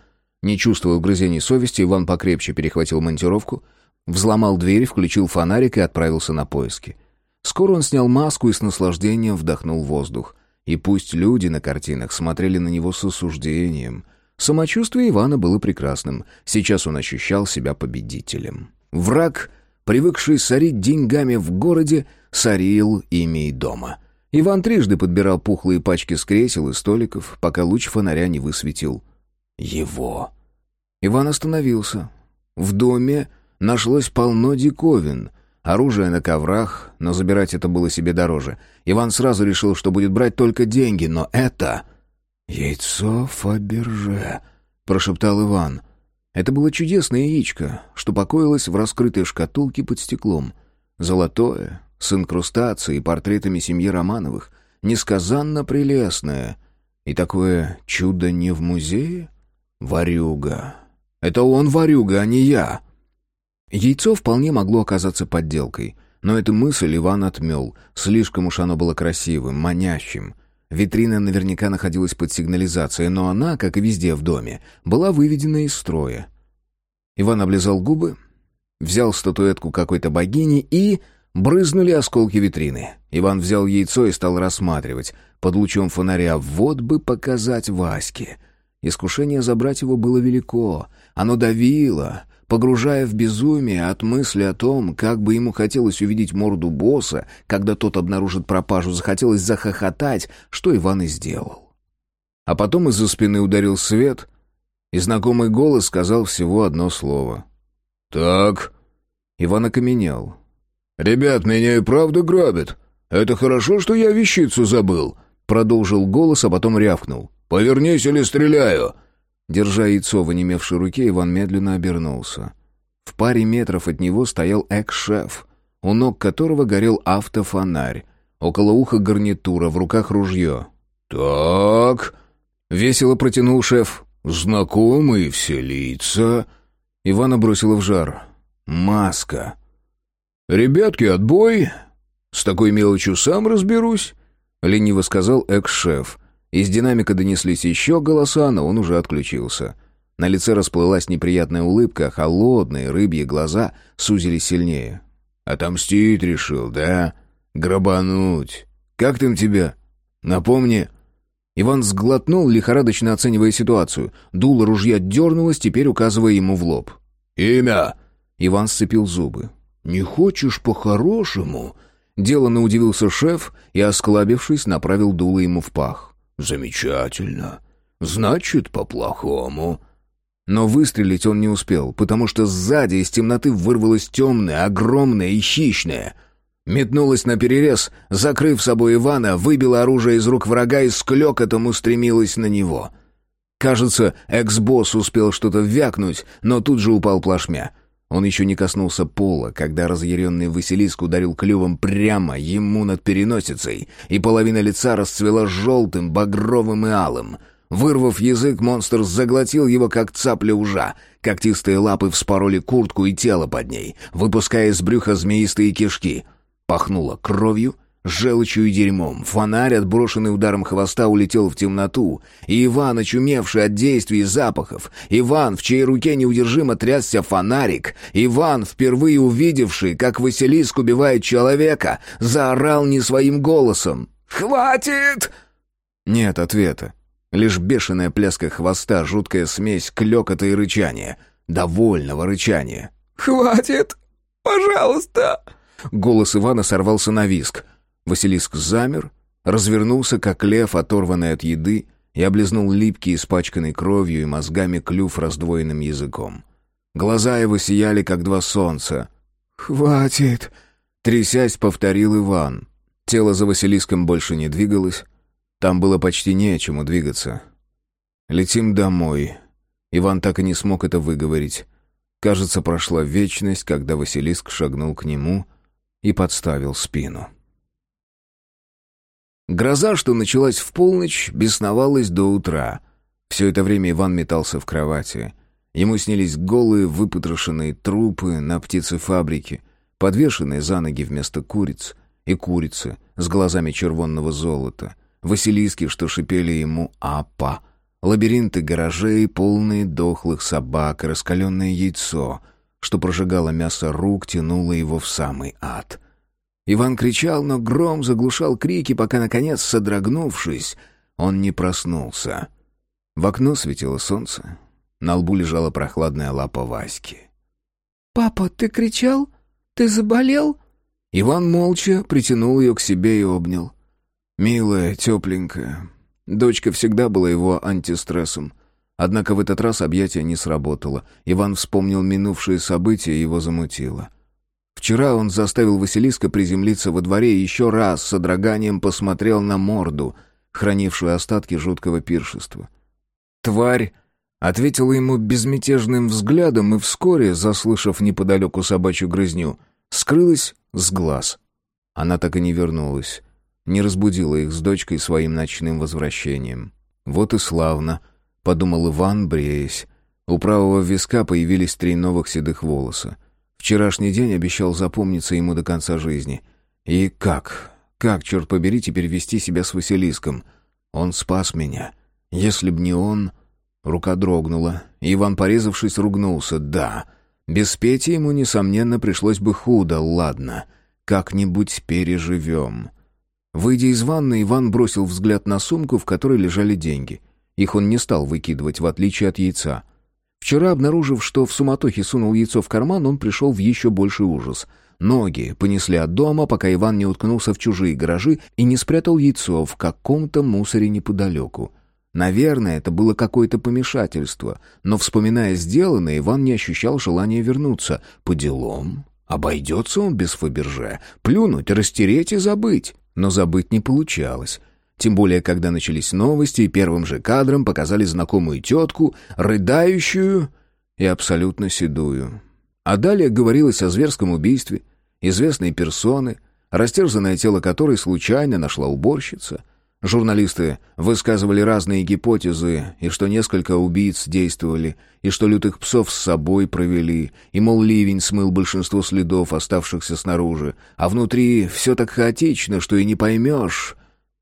Не чувствуя угрызений совести, Иван покрепче перехватил монтировку, взломал дверь, включил фонарик и отправился на поиски. Скоро он снял маску и с наслаждением вдохнул воздух. И пусть люди на картинах смотрели на него с осуждением, самочувствие Ивана было прекрасным. Сейчас он ощущал себя победителем. Враг, привыкший сорить деньгами в городе, сорил ими и дома. Иван трижды подбирал пухлые пачки с кресел и столиков, пока луч фонаря не высветил его. Иван остановился. В доме нашлось полно диковин — Оружие на коврах, но забирать это было себе дороже. Иван сразу решил, что будет брать только деньги, но это... «Яйцо Фаберже», — прошептал Иван. Это было чудесное яичко, что покоилось в раскрытой шкатулке под стеклом. Золотое, с инкрустацией и портретами семьи Романовых, несказанно прелестное. И такое чудо не в музее? Варюга. Это он варюга, а не я. Яйцо вполне могло оказаться подделкой, но эту мысль Иван отмел. Слишком уж оно было красивым, манящим. Витрина наверняка находилась под сигнализацией, но она, как и везде в доме, была выведена из строя. Иван облизал губы, взял статуэтку какой-то богини и... Брызнули осколки витрины. Иван взял яйцо и стал рассматривать. Под лучом фонаря вот бы показать Ваське. Искушение забрать его было велико. Оно давило, погружая в безумие от мысли о том, как бы ему хотелось увидеть морду босса, когда тот обнаружит пропажу, захотелось захохотать, что Иван и сделал. А потом из-за спины ударил свет, и знакомый голос сказал всего одно слово. «Так...» Иван окаменел. «Ребят, меня и правда грабят. Это хорошо, что я вещицу забыл», — продолжил голос, а потом рявкнул. «Повернись или стреляю!» Держа яйцо в онемевшей руке, Иван медленно обернулся. В паре метров от него стоял экс-шеф, у ног которого горел автофонарь. Около уха гарнитура, в руках ружье. «Так...» — весело протянул шеф. «Знакомые все лица...» Ивана бросило в жар. «Маска...» «Ребятки, отбой! С такой мелочью сам разберусь!» — лениво сказал экс-шеф. Из динамика донеслись еще голоса, но он уже отключился. На лице расплылась неприятная улыбка, а холодные рыбьи глаза сузились сильнее. «Отомстить решил, да? Грабануть. Как там тебя? Напомни...» Иван сглотнул, лихорадочно оценивая ситуацию. Дуло ружья дернулось, теперь указывая ему в лоб. «Имя!» Иван сцепил зубы. «Не хочешь по-хорошему?» Деланно удивился шеф и, осклабившись, направил дуло ему в пах. «Замечательно. Значит, по-плохому». Но выстрелить он не успел, потому что сзади из темноты вырвалось темное, огромное и хищное. Метнулась на перерез, закрыв собой Ивана, выбила оружие из рук врага и с клёкотом устремилась на него. Кажется, экс-босс успел что-то вякнуть, но тут же упал плашмя — он еще не коснулся пола, когда разъяренный Василиск ударил клювом прямо ему над переносицей, и половина лица расцвела желтым, багровым и алым. Вырвав язык, монстр заглотил его, как цапля ужа. Когтистые лапы вспороли куртку и тело под ней, выпуская из брюха змеистые кишки. Пахнуло кровью — желчью и дерьмом. Фонарь, отброшенный ударом хвоста, улетел в темноту. И Иван, очумевший от действий и запахов. Иван, в чьей руке неудержимо трясся фонарик. Иван, впервые увидевший, как Василиск убивает человека, заорал не своим голосом. «Хватит!» Нет ответа. Лишь бешеная пляска хвоста, жуткая смесь клёкота и рычания. Довольного рычания. «Хватит! Пожалуйста!» Голос Ивана сорвался на виск. Василиск замер, развернулся, как лев, оторванный от еды, и облизнул липкий, испачканный кровью и мозгами клюв раздвоенным языком. Глаза его сияли, как два солнца. «Хватит!» — трясясь, повторил Иван. Тело за Василиском больше не двигалось. Там было почти нечему двигаться. «Летим домой». Иван так и не смог это выговорить. Кажется, прошла вечность, когда Василиск шагнул к нему и подставил спину. Гроза, что началась в полночь, бесновалась до утра. Все это время Иван метался в кровати. Ему снились голые, выпотрошенные трупы на птицефабрике, подвешенные за ноги вместо куриц, и курицы с глазами червонного золота, василиски, что шипели ему «апа», лабиринты гаражей, полные дохлых собак, раскаленное яйцо, что прожигало мясо рук, тянуло его в самый ад — Иван кричал, но гром заглушал крики, пока, наконец, содрогнувшись, он не проснулся. В окно светило солнце. На лбу лежала прохладная лапа Васьки. «Папа, ты кричал? Ты заболел?» Иван молча притянул ее к себе и обнял. Милая, тепленькая. Дочка всегда была его антистрессом. Однако в этот раз объятие не сработало. Иван вспомнил минувшие события и его замутило. Вчера он заставил Василиска приземлиться во дворе и еще раз с содроганием посмотрел на морду, хранившую остатки жуткого пиршества. Тварь ответила ему безмятежным взглядом и вскоре, заслышав неподалеку собачью грызню, скрылась с глаз. Она так и не вернулась. не разбудила их с дочкой своим ночным возвращением. «Вот и славно», — подумал Иван, бреясь. У правого виска появились три новых седых волоса. Вчерашний день обещал запомниться ему до конца жизни. И как? Как, черт побери, теперь вести себя с Василиском? Он спас меня. Если б не он... Рука дрогнула. Иван, порезавшись, ругнулся. «Да, без Пети ему, несомненно, пришлось бы худо, ладно. Как-нибудь переживем». Выйдя из ванны, Иван бросил взгляд на сумку, в которой лежали деньги. Их он не стал выкидывать, в отличие от яйца. Вчера, обнаружив, что в суматохе сунул яйцо в карман, он пришел в еще больший ужас. Ноги понесли от дома, пока Иван не уткнулся в чужие гаражи и не спрятал яйцо в каком-то мусоре неподалеку. Наверное, это было какое-то помешательство, но, вспоминая сделанное, Иван не ощущал желания вернуться. По делам. Обойдется он без Фаберже. Плюнуть, растереть и забыть. Но забыть не получалось. Тем более, когда начались новости, и первым же кадром показали знакомую тетку, рыдающую и абсолютно седую. А далее говорилось о зверском убийстве, известной персоны, растерзанное тело которой случайно нашла уборщица — Журналисты высказывали разные гипотезы, и что несколько убийц действовали, и что лютых псов с собой провели, и, мол, ливень смыл большинство следов, оставшихся снаружи, а внутри все так хаотично, что и не поймешь.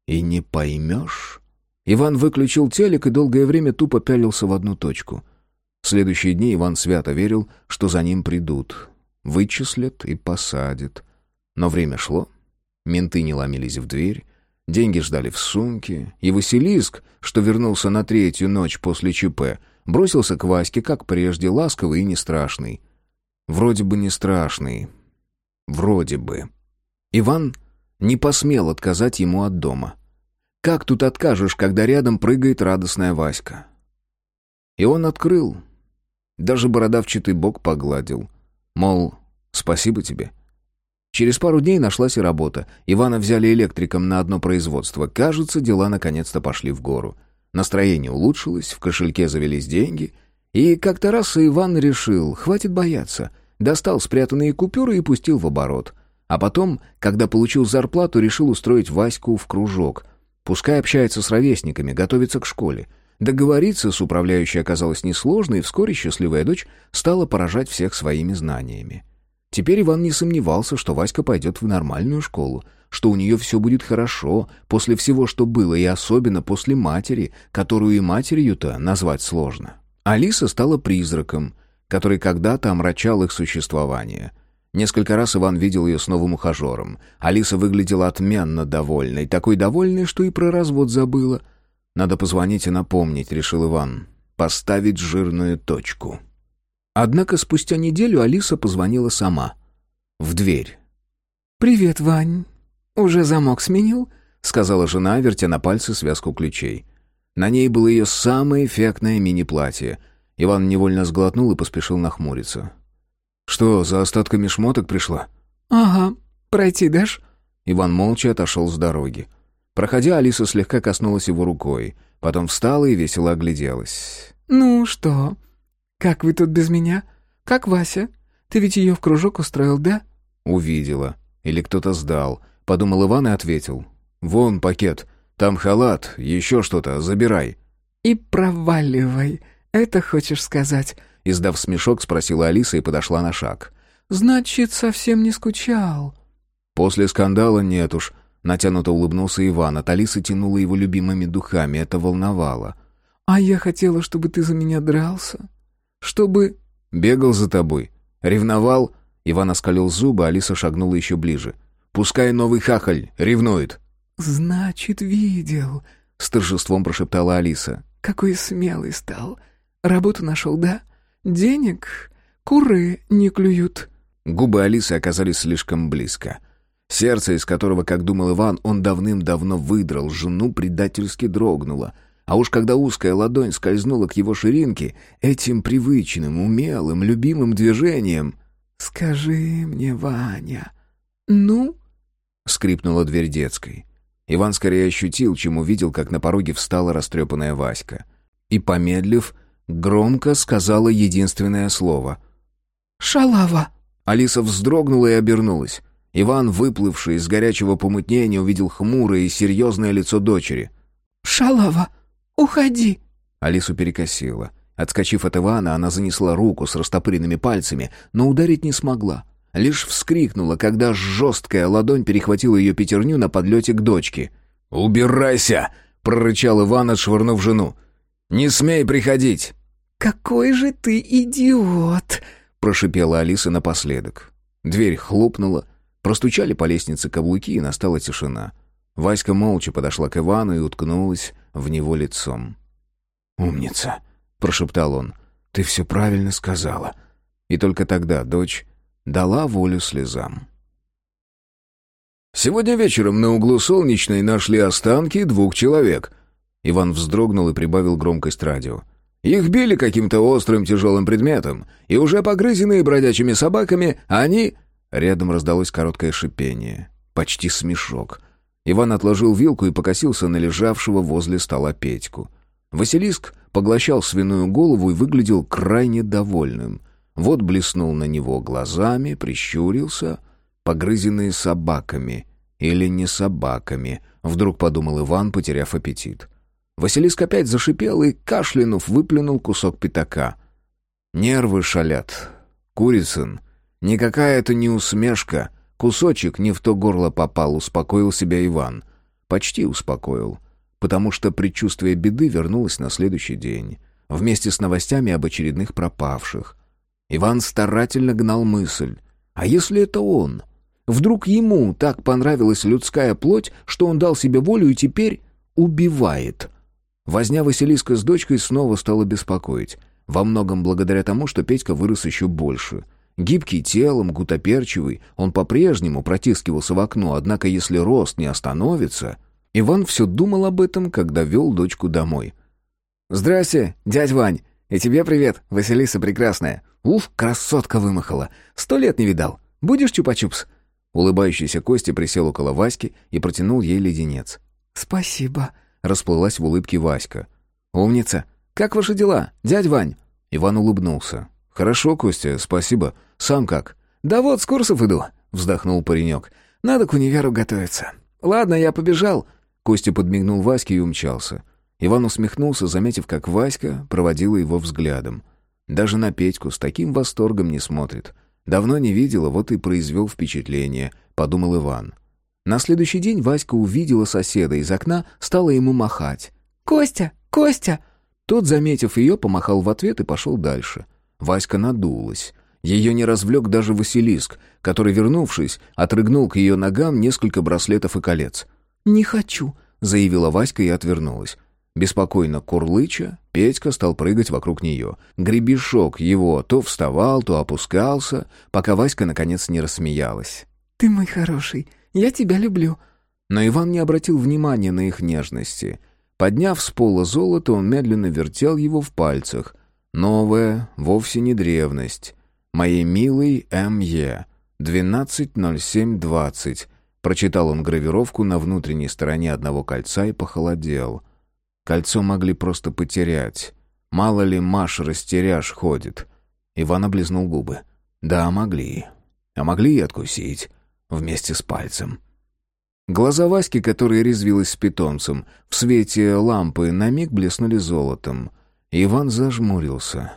И не поймешь? Иван выключил телек и долгое время тупо пялился в одну точку. В следующие дни Иван свято верил, что за ним придут, вычислят и посадят. Но время шло, менты не ломились в дверь, Деньги ждали в сумке, и Василиск, что вернулся на третью ночь после ЧП, бросился к Ваське, как прежде, ласковый и не страшный. Вроде бы не страшный. Вроде бы. Иван не посмел отказать ему от дома. Как тут откажешь, когда рядом прыгает радостная Васька? И он открыл. Даже бородавчатый бок погладил. Мол, спасибо тебе. Через пару дней нашлась и работа. Ивана взяли электриком на одно производство. Кажется, дела наконец-то пошли в гору. Настроение улучшилось, в кошельке завелись деньги. И как-то раз Иван решил, хватит бояться. Достал спрятанные купюры и пустил в оборот. А потом, когда получил зарплату, решил устроить Ваську в кружок. Пускай общается с ровесниками, готовится к школе. Договориться с управляющей оказалось несложно, и вскоре счастливая дочь стала поражать всех своими знаниями. Теперь Иван не сомневался, что Васька пойдет в нормальную школу, что у нее все будет хорошо после всего, что было, и особенно после матери, которую и матерью-то назвать сложно. Алиса стала призраком, который когда-то омрачал их существование. Несколько раз Иван видел ее с новым ухажером. Алиса выглядела отменно довольной, такой довольной, что и про развод забыла. «Надо позвонить и напомнить», — решил Иван. «Поставить жирную точку». Однако спустя неделю Алиса позвонила сама. В дверь. «Привет, Вань. Уже замок сменил?» — сказала жена, вертя на пальце связку ключей. На ней было ее самое эффектное мини-платье. Иван невольно сглотнул и поспешил нахмуриться. «Что, за остатками шмоток пришла?» «Ага. Пройти дашь?» Иван молча отошел с дороги. Проходя, Алиса слегка коснулась его рукой, потом встала и весело огляделась. «Ну что, «Как вы тут без меня? Как Вася? Ты ведь ее в кружок устроил, да?» «Увидела. Или кто-то сдал», — подумал Иван и ответил. «Вон пакет. Там халат, еще что-то. Забирай». «И проваливай. Это хочешь сказать?» Издав смешок, спросила Алиса и подошла на шаг. «Значит, совсем не скучал?» «После скандала нет уж», — натянуто улыбнулся Иван. От Алисы тянуло его любимыми духами. Это волновало. «А я хотела, чтобы ты за меня дрался чтобы...» «Бегал за тобой. Ревновал?» Иван оскалил зубы, Алиса шагнула еще ближе. «Пускай новый хахаль ревнует». «Значит, видел», — с торжеством прошептала Алиса. «Какой смелый стал. Работу нашел, да? Денег? Куры не клюют». Губы Алисы оказались слишком близко. Сердце, из которого, как думал Иван, он давным-давно выдрал, жену предательски дрогнуло — а уж когда узкая ладонь скользнула к его ширинке, этим привычным, умелым, любимым движением... «Скажи мне, Ваня, ну?» — скрипнула дверь детской. Иван скорее ощутил, чем увидел, как на пороге встала растрепанная Васька. И, помедлив, громко сказала единственное слово. «Шалава!» Алиса вздрогнула и обернулась. Иван, выплывший из горячего помутнения, увидел хмурое и серьезное лицо дочери. «Шалава, уходи!» Алису перекосила. Отскочив от Ивана, она занесла руку с растопыренными пальцами, но ударить не смогла. Лишь вскрикнула, когда жесткая ладонь перехватила ее пятерню на подлете к дочке. «Убирайся!» — прорычал Иван, отшвырнув жену. «Не смей приходить!» «Какой же ты идиот!» — прошипела Алиса напоследок. Дверь хлопнула, Простучали по лестнице каблуки, и настала тишина. Васька молча подошла к Ивану и уткнулась в него лицом. «Умница!» — прошептал он. «Ты все правильно сказала». И только тогда дочь дала волю слезам. «Сегодня вечером на углу Солнечной нашли останки двух человек». Иван вздрогнул и прибавил громкость радио. «Их били каким-то острым тяжелым предметом, и уже погрызенные бродячими собаками, они...» Рядом раздалось короткое шипение. Почти смешок. Иван отложил вилку и покосился на лежавшего возле стола Петьку. Василиск поглощал свиную голову и выглядел крайне довольным. Вот блеснул на него глазами, прищурился. Погрызенные собаками. Или не собаками, вдруг подумал Иван, потеряв аппетит. Василиск опять зашипел и, кашлянув, выплюнул кусок пятака. Нервы шалят. Курицын Никакая это не усмешка. Кусочек не в то горло попал, успокоил себя Иван. Почти успокоил. Потому что предчувствие беды вернулось на следующий день. Вместе с новостями об очередных пропавших. Иван старательно гнал мысль. А если это он? Вдруг ему так понравилась людская плоть, что он дал себе волю и теперь убивает? Возня Василиска с дочкой снова стала беспокоить. Во многом благодаря тому, что Петька вырос еще больше — Гибкий телом, гутоперчивый, он по-прежнему протискивался в окно, однако если рост не остановится... Иван все думал об этом, когда вел дочку домой. «Здрасте, дядь Вань, и тебе привет, Василиса прекрасная. Уф, красотка вымахала, сто лет не видал. Будешь чупа-чупс?» Улыбающийся Костя присел около Васьки и протянул ей леденец. «Спасибо», — расплылась в улыбке Васька. «Умница. Как ваши дела, дядь Вань?» Иван улыбнулся. «Хорошо, Костя, спасибо. Сам как?» «Да вот, с курсов иду», — вздохнул паренек. «Надо к универу готовиться. Ладно, я побежал». Костя подмигнул Ваське и умчался. Иван усмехнулся, заметив, как Васька проводила его взглядом. Даже на Петьку с таким восторгом не смотрит. Давно не видела, вот и произвел впечатление, подумал Иван. На следующий день Васька увидела соседа из окна, стала ему махать. «Костя! Костя!» Тот, заметив ее, помахал в ответ и пошел дальше. Васька надулась. Ее не развлек даже Василиск, который, вернувшись, отрыгнул к ее ногам несколько браслетов и колец. «Не хочу», — заявила Васька и отвернулась. Беспокойно курлыча, Петька стал прыгать вокруг нее. Гребешок его то вставал, то опускался, пока Васька наконец не рассмеялась. «Ты мой хороший, я тебя люблю». Но Иван не обратил внимания на их нежности. Подняв с пола золото, он медленно вертел его в пальцах — Новая, вовсе не древность. Моей милой М.Е. 12.07.20. Прочитал он гравировку на внутренней стороне одного кольца и похолодел. Кольцо могли просто потерять. Мало ли Маш растеряж ходит. Иван облизнул губы. Да, могли. А могли и откусить. Вместе с пальцем. Глаза Васьки, которая резвилась с питомцем, в свете лампы на миг блеснули золотом — Иван зажмурился.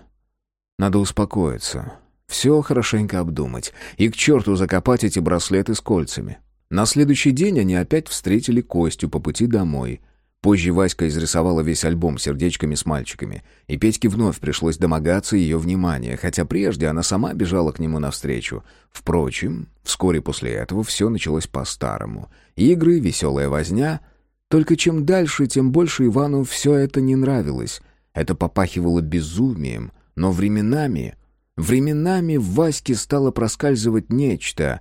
Надо успокоиться. Все хорошенько обдумать. И к черту закопать эти браслеты с кольцами. На следующий день они опять встретили Костю по пути домой. Позже Васька изрисовала весь альбом сердечками с мальчиками, и Петьке вновь пришлось домогаться ее внимания, хотя прежде она сама бежала к нему навстречу. Впрочем, вскоре после этого все началось по-старому. Игры, веселая возня. Только чем дальше, тем больше Ивану все это не нравилось. Это попахивало безумием, но временами... Временами в Ваське стало проскальзывать нечто.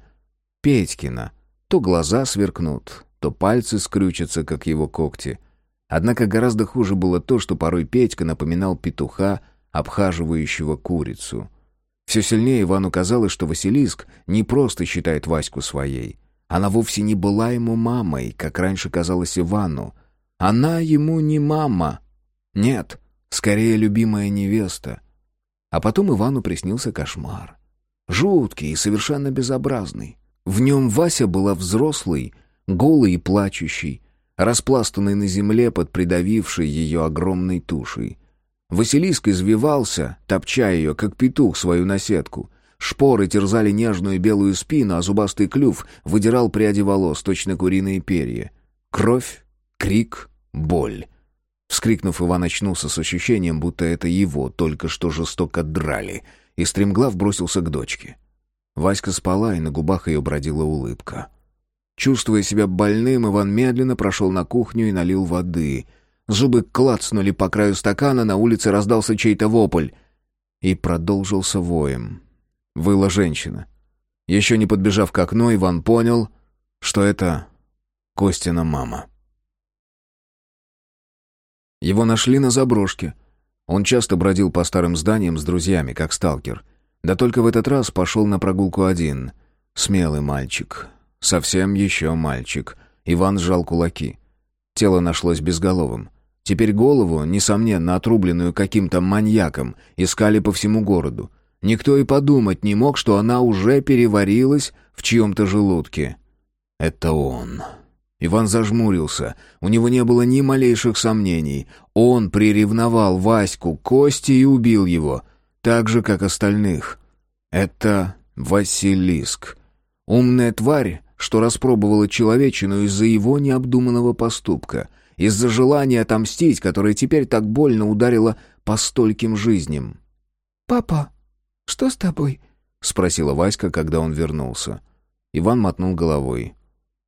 Петькина. То глаза сверкнут, то пальцы скрючатся, как его когти. Однако гораздо хуже было то, что порой Петька напоминал петуха, обхаживающего курицу. Все сильнее Ивану казалось, что Василиск не просто считает Ваську своей. Она вовсе не была ему мамой, как раньше казалось Ивану. Она ему не мама. Нет, Скорее, любимая невеста. А потом Ивану приснился кошмар. Жуткий и совершенно безобразный. В нем Вася была взрослой, голой и плачущей, распластанной на земле под придавившей ее огромной тушей. Василиск извивался, топча ее, как петух, свою наседку. Шпоры терзали нежную белую спину, а зубастый клюв выдирал пряди волос, точно куриные перья. Кровь, крик, боль. Вскрикнув, Иван очнулся с ощущением, будто это его только что жестоко драли, и стремглав бросился к дочке. Васька спала, и на губах ее бродила улыбка. Чувствуя себя больным, Иван медленно прошел на кухню и налил воды. Зубы клацнули по краю стакана, на улице раздался чей-то вопль. И продолжился воем. Выла женщина. Еще не подбежав к окну, Иван понял, что это Костина мама. Его нашли на заброшке. Он часто бродил по старым зданиям с друзьями, как сталкер. Да только в этот раз пошел на прогулку один. Смелый мальчик. Совсем еще мальчик. Иван сжал кулаки. Тело нашлось безголовым. Теперь голову, несомненно, отрубленную каким-то маньяком, искали по всему городу. Никто и подумать не мог, что она уже переварилась в чьем-то желудке. Это он. Иван зажмурился. У него не было ни малейших сомнений. Он приревновал Ваську к Косте и убил его, так же, как остальных. Это Василиск. Умная тварь, что распробовала человечину из-за его необдуманного поступка, из-за желания отомстить, которое теперь так больно ударило по стольким жизням. «Папа, что с тобой?» — спросила Васька, когда он вернулся. Иван мотнул головой.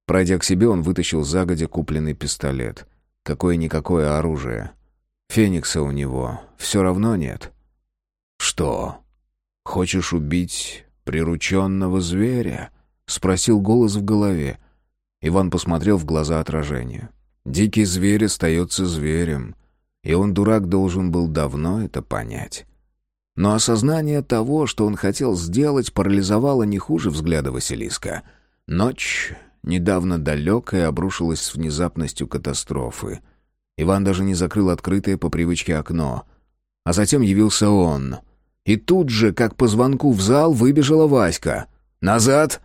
Пройдя к себе, он вытащил загодя купленный пистолет. Какое-никакое оружие. Феникса у него все равно нет. «Что? Хочешь убить прирученного зверя?» — спросил голос в голове. Иван посмотрел в глаза отражению. «Дикий зверь остается зверем, и он, дурак, должен был давно это понять». Но осознание того, что он хотел сделать, парализовало не хуже взгляда Василиска. Ночь недавно далекая, обрушилась с внезапностью катастрофы. Иван даже не закрыл открытое по привычке окно. А затем явился он. И тут же, как по звонку в зал, выбежала Васька. «Назад!»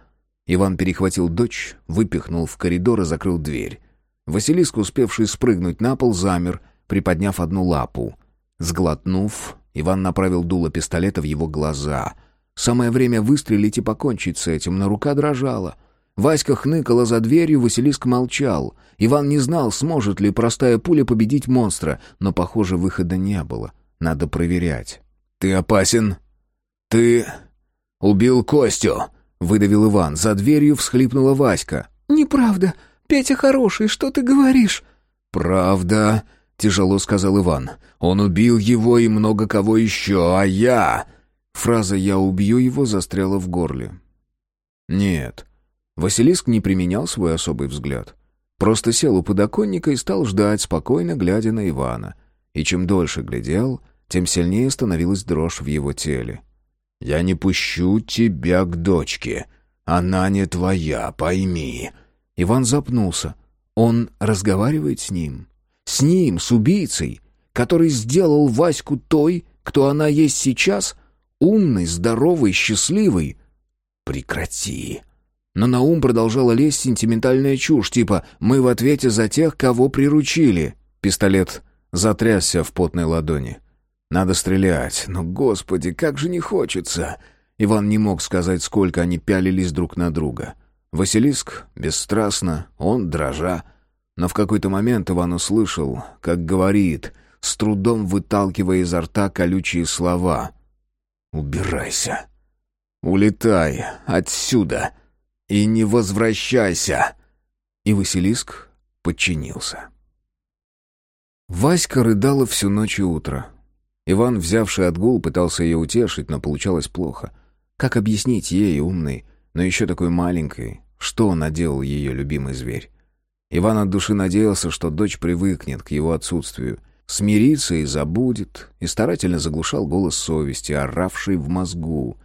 Иван перехватил дочь, выпихнул в коридор и закрыл дверь. Василиск, успевший спрыгнуть на пол, замер, приподняв одну лапу. Сглотнув, Иван направил дуло пистолета в его глаза. Самое время выстрелить и покончить с этим, но рука дрожала. Васька хныкала за дверью, Василиск молчал. Иван не знал, сможет ли простая пуля победить монстра, но, похоже, выхода не было. Надо проверять. «Ты опасен. Ты убил Костю», — выдавил Иван. За дверью всхлипнула Васька. «Неправда. Петя хороший, что ты говоришь?» «Правда», — тяжело сказал Иван. «Он убил его и много кого еще, а я...» Фраза «я убью его» застряла в горле. «Нет». Василиск не применял свой особый взгляд. Просто сел у подоконника и стал ждать, спокойно глядя на Ивана. И чем дольше глядел, тем сильнее становилась дрожь в его теле. «Я не пущу тебя к дочке. Она не твоя, пойми». Иван запнулся. Он разговаривает с ним. С ним, с убийцей, который сделал Ваську той, кто она есть сейчас, умной, здоровой, счастливой. «Прекрати!» Но на ум продолжала лезть сентиментальная чушь, типа «мы в ответе за тех, кого приручили». Пистолет затрясся в потной ладони. «Надо стрелять, но, господи, как же не хочется!» Иван не мог сказать, сколько они пялились друг на друга. Василиск бесстрастно, он дрожа. Но в какой-то момент Иван услышал, как говорит, с трудом выталкивая изо рта колючие слова. «Убирайся! Улетай отсюда!» и не возвращайся!» И Василиск подчинился. Васька рыдала всю ночь и утро. Иван, взявший отгул, пытался ее утешить, но получалось плохо. Как объяснить ей, умной, но еще такой маленькой, что наделал ее любимый зверь? Иван от души надеялся, что дочь привыкнет к его отсутствию, смирится и забудет, и старательно заглушал голос совести, оравший в мозгу.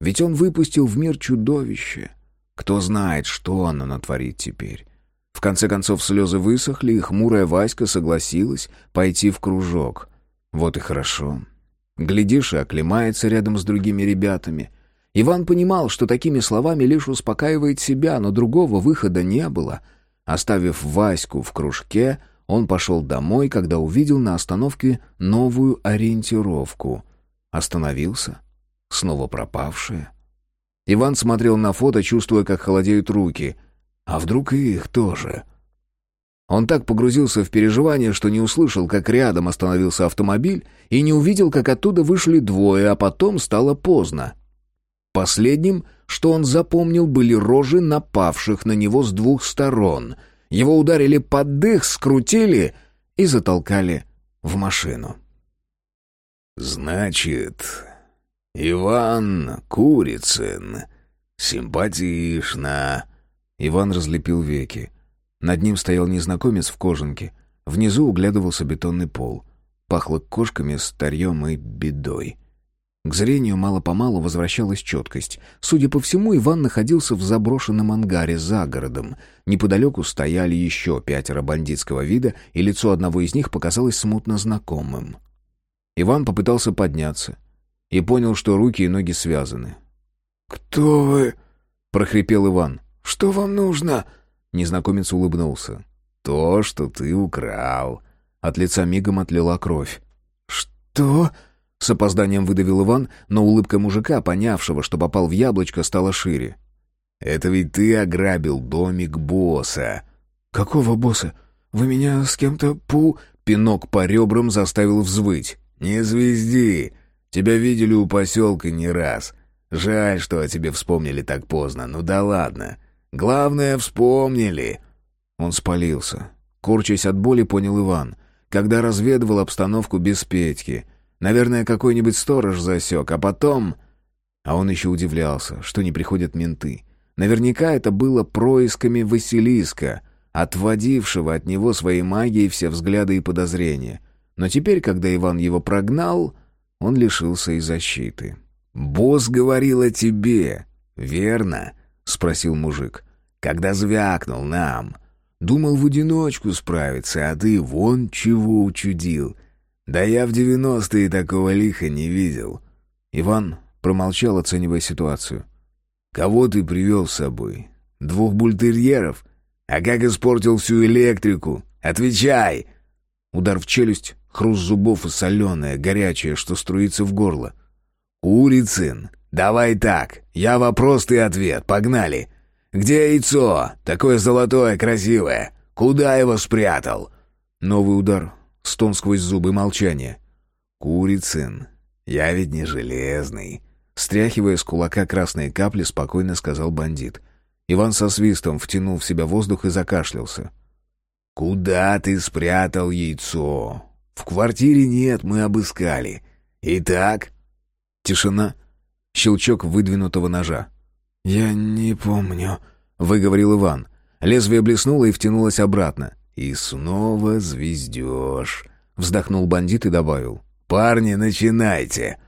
Ведь он выпустил в мир чудовище, кто знает, что она натворит теперь. В конце концов слезы высохли, и хмурая Васька согласилась пойти в кружок. Вот и хорошо. Глядишь, и оклемается рядом с другими ребятами. Иван понимал, что такими словами лишь успокаивает себя, но другого выхода не было. Оставив Ваську в кружке, он пошел домой, когда увидел на остановке новую ориентировку. Остановился. Снова пропавшая. Иван смотрел на фото, чувствуя, как холодеют руки. А вдруг и их тоже? Он так погрузился в переживание, что не услышал, как рядом остановился автомобиль, и не увидел, как оттуда вышли двое, а потом стало поздно. Последним, что он запомнил, были рожи напавших на него с двух сторон. Его ударили под дых, скрутили и затолкали в машину. «Значит, Иван Курицын. Симпатично». Иван разлепил веки. Над ним стоял незнакомец в кожанке. Внизу углядывался бетонный пол. Пахло кошками, старьем и бедой. К зрению мало-помалу возвращалась четкость. Судя по всему, Иван находился в заброшенном ангаре за городом. Неподалеку стояли еще пятеро бандитского вида, и лицо одного из них показалось смутно знакомым. Иван попытался подняться и понял, что руки и ноги связаны. «Кто вы?» — прохрипел Иван. «Что вам нужно?» Незнакомец улыбнулся. «То, что ты украл». От лица мигом отлила кровь. «Что?» С опозданием выдавил Иван, но улыбка мужика, понявшего, что попал в яблочко, стала шире. «Это ведь ты ограбил домик босса». «Какого босса? Вы меня с кем-то пу...» Пинок по ребрам заставил взвыть. «Не звезди. Тебя видели у поселка не раз. Жаль, что о тебе вспомнили так поздно. Ну да ладно. Главное, вспомнили». Он спалился. Корчась от боли, понял Иван. Когда разведывал обстановку без Петьки — Наверное, какой-нибудь сторож засек, а потом... А он еще удивлялся, что не приходят менты. Наверняка это было происками Василиска, отводившего от него своей магией все взгляды и подозрения. Но теперь, когда Иван его прогнал, он лишился и защиты. «Босс говорил о тебе, верно?» — спросил мужик. «Когда звякнул нам. Думал в одиночку справиться, а ты вон чего учудил. «Да я в девяностые такого лиха не видел». Иван промолчал, оценивая ситуацию. «Кого ты привел с собой? Двух бультерьеров? А как испортил всю электрику? Отвечай!» Удар в челюсть, хруст зубов и соленое, горячее, что струится в горло. «Курицын, давай так, я вопрос, ты ответ, погнали!» «Где яйцо? Такое золотое, красивое. Куда его спрятал?» Новый удар, Стон сквозь зубы, молчание. «Курицын, я ведь не железный», — стряхивая с кулака красные капли, спокойно сказал бандит. Иван со свистом втянул в себя воздух и закашлялся. «Куда ты спрятал яйцо? В квартире нет, мы обыскали. Итак?» Тишина. Щелчок выдвинутого ножа. «Я не помню», — выговорил Иван. Лезвие блеснуло и втянулось обратно. «И снова звездешь», — вздохнул бандит и добавил. «Парни, начинайте!»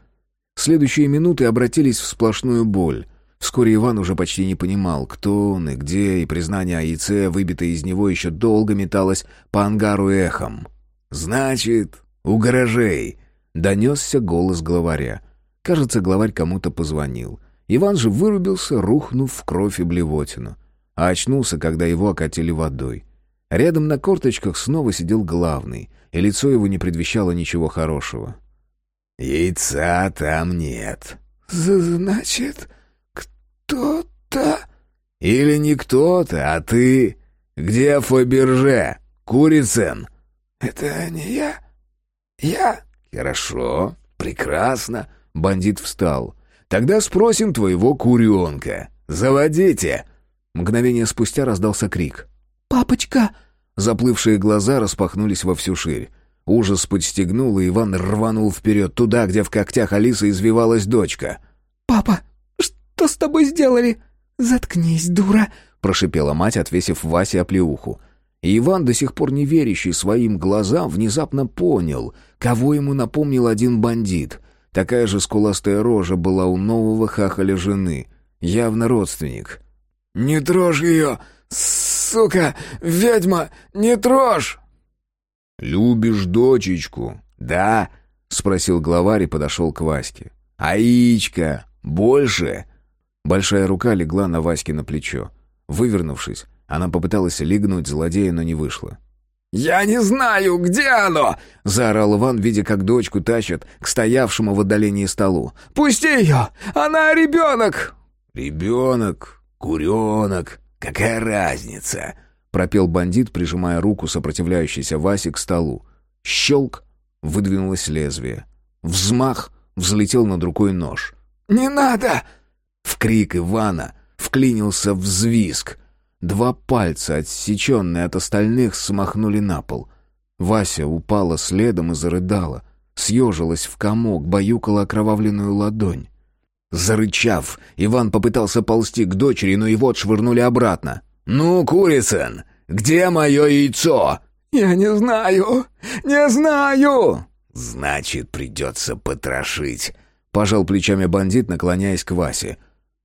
Следующие минуты обратились в сплошную боль. Вскоре Иван уже почти не понимал, кто он и где, и признание о яйце, выбитое из него, еще долго металось по ангару эхом. «Значит, у гаражей!» — донесся голос главаря. Кажется, главарь кому-то позвонил. Иван же вырубился, рухнув в кровь и блевотину. А очнулся, когда его окатили водой. Рядом на корточках снова сидел главный, и лицо его не предвещало ничего хорошего. «Яйца там нет». «Значит, кто-то...» «Или не кто-то, а ты? Где Фаберже? Курицын?» «Это не я. Я...» «Хорошо, прекрасно». Бандит встал. «Тогда спросим твоего куренка. Заводите!» Мгновение спустя раздался крик. «Папочка!» Заплывшие глаза распахнулись во всю ширь. Ужас подстегнул, и Иван рванул вперед, туда, где в когтях Алисы извивалась дочка. «Папа, что с тобой сделали? Заткнись, дура!» прошипела мать, отвесив Васе оплеуху. И Иван, до сих пор не верящий своим глазам, внезапно понял, кого ему напомнил один бандит. Такая же скуластая рожа была у нового хахаля жены, явно родственник. «Не трожь ее! сука! Ведьма! Не трожь!» «Любишь дочечку, да?» — спросил главарь и подошел к Ваське. «Аичка, больше?» Большая рука легла на Ваське на плечо. Вывернувшись, она попыталась легнуть злодея, но не вышло. «Я не знаю, где оно!» — заорал Иван, видя, как дочку тащат к стоявшему в отдалении столу. «Пусти ее! Она ребенок!» «Ребенок, куренок, какая разница?» — пропел бандит, прижимая руку сопротивляющейся Васе к столу. Щелк! Выдвинулось лезвие. Взмах! Взлетел над рукой нож. «Не надо!» В крик Ивана вклинился взвизг. Два пальца, отсеченные от остальных, смахнули на пол. Вася упала следом и зарыдала. Съежилась в комок, баюкала окровавленную ладонь. Зарычав, Иван попытался ползти к дочери, но его отшвырнули обратно. «Ну, Курицын, где мое яйцо?» «Я не знаю, не знаю!» «Значит, придется потрошить», — пожал плечами бандит, наклоняясь к Васе.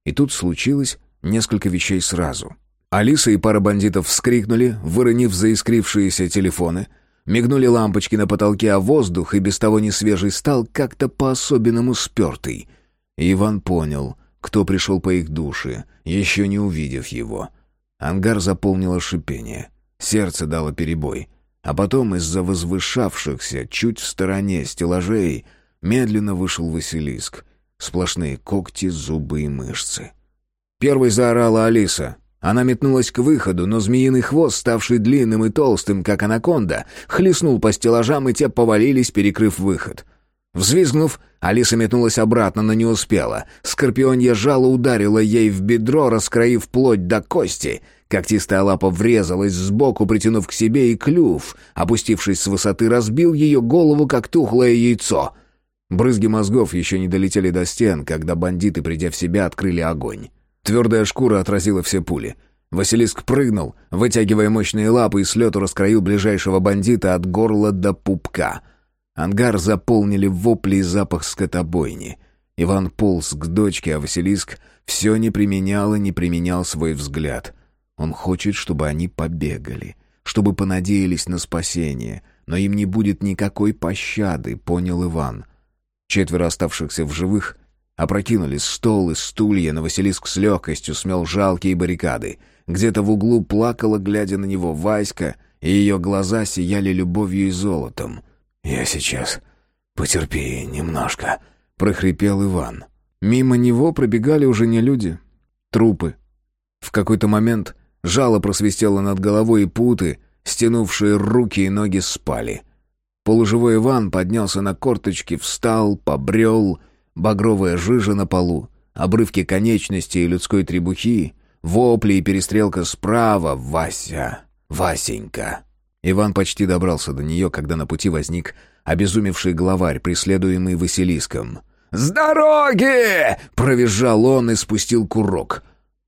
И тут случилось несколько вещей сразу. Алиса и пара бандитов вскрикнули, выронив заискрившиеся телефоны. Мигнули лампочки на потолке, а воздух, и без того не свежий, стал как-то по-особенному спертый. Иван понял, кто пришел по их душе, еще не увидев его. Ангар заполнило шипение. Сердце дало перебой. А потом из-за возвышавшихся чуть в стороне стеллажей медленно вышел Василиск. Сплошные когти, зубы и мышцы. Первой заорала Алиса. Она метнулась к выходу, но змеиный хвост, ставший длинным и толстым, как анаконда, хлестнул по стеллажам, и те повалились, перекрыв выход. Взвизгнув, Алиса метнулась обратно, но не успела. Скорпионье жало ударило ей в бедро, раскроив плоть до кости. Когтистая лапа врезалась сбоку, притянув к себе, и клюв, опустившись с высоты, разбил ее голову, как тухлое яйцо. Брызги мозгов еще не долетели до стен, когда бандиты, придя в себя, открыли огонь. Твердая шкура отразила все пули. Василиск прыгнул, вытягивая мощные лапы, и с лету раскроил ближайшего бандита от горла до пупка. Ангар заполнили вопли и запах скотобойни. Иван полз к дочке, а Василиск все не применял и не применял свой взгляд. Он хочет, чтобы они побегали, чтобы понадеялись на спасение, но им не будет никакой пощады, понял Иван. Четверо оставшихся в живых Опрокинули стол и стулья, но Василиск с легкостью смел жалкие баррикады. Где-то в углу плакала, глядя на него, Васька, и ее глаза сияли любовью и золотом. «Я сейчас. Потерпи немножко», — прохрипел Иван. Мимо него пробегали уже не люди, трупы. В какой-то момент жало просвистело над головой, и путы, стянувшие руки и ноги, спали. Полуживой Иван поднялся на корточки, встал, побрел — багровая жижа на полу, обрывки конечностей и людской требухи, вопли и перестрелка справа, Вася, Васенька. Иван почти добрался до нее, когда на пути возник обезумевший главарь, преследуемый Василиском. «С дороги!» — провизжал он и спустил курок.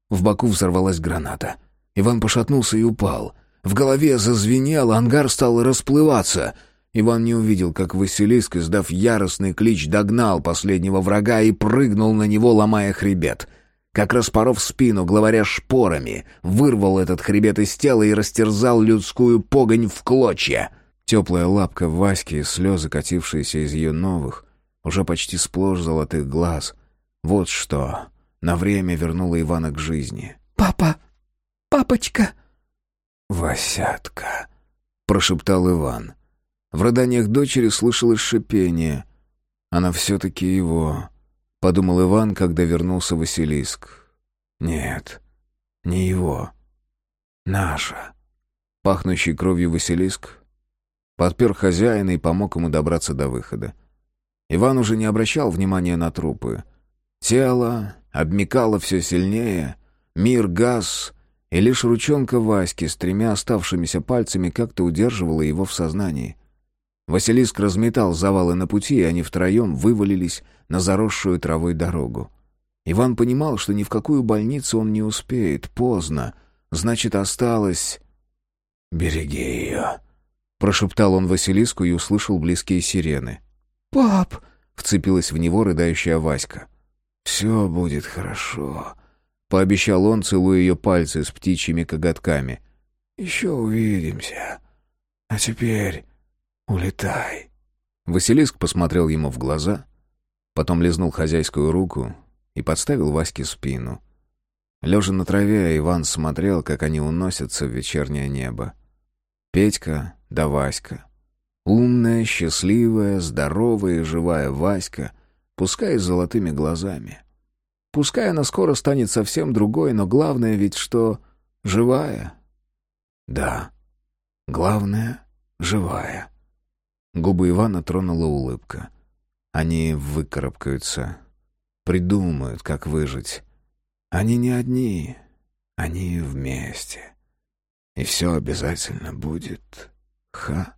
В боку взорвалась граната. Иван пошатнулся и упал. В голове зазвенело, ангар стал расплываться — Иван не увидел, как Василиск, издав яростный клич, догнал последнего врага и прыгнул на него, ломая хребет. Как распоров спину главаря шпорами, вырвал этот хребет из тела и растерзал людскую погонь в клочья. Теплая лапка Васьки и слезы, катившиеся из ее новых, уже почти сплошь золотых глаз. Вот что на время вернуло Ивана к жизни. «Папа! Папочка!» «Васятка!» — прошептал Иван. — в рыданиях дочери слышалось шипение. «Она все-таки его», — подумал Иван, когда вернулся Василиск. «Нет, не его. Наша». Пахнущий кровью Василиск подпер хозяина и помог ему добраться до выхода. Иван уже не обращал внимания на трупы. Тело обмекало все сильнее, мир газ, и лишь ручонка Васьки с тремя оставшимися пальцами как-то удерживала его в сознании. Василиск разметал завалы на пути, и они втроем вывалились на заросшую травой дорогу. Иван понимал, что ни в какую больницу он не успеет, поздно. Значит, осталось... «Береги ее», — прошептал он Василиску и услышал близкие сирены. «Пап!» — вцепилась в него рыдающая Васька. «Все будет хорошо», — пообещал он, целуя ее пальцы с птичьими коготками. «Еще увидимся. А теперь «Улетай». Василиск посмотрел ему в глаза, потом лизнул хозяйскую руку и подставил Ваське спину. Лежа на траве, Иван смотрел, как они уносятся в вечернее небо. Петька да Васька. Умная, счастливая, здоровая и живая Васька, пускай с золотыми глазами. Пускай она скоро станет совсем другой, но главное ведь, что живая. Да, главное — живая. Губы Ивана тронула улыбка. Они выкарабкаются, придумают, как выжить. Они не одни, они вместе. И все обязательно будет ха-ра-шо.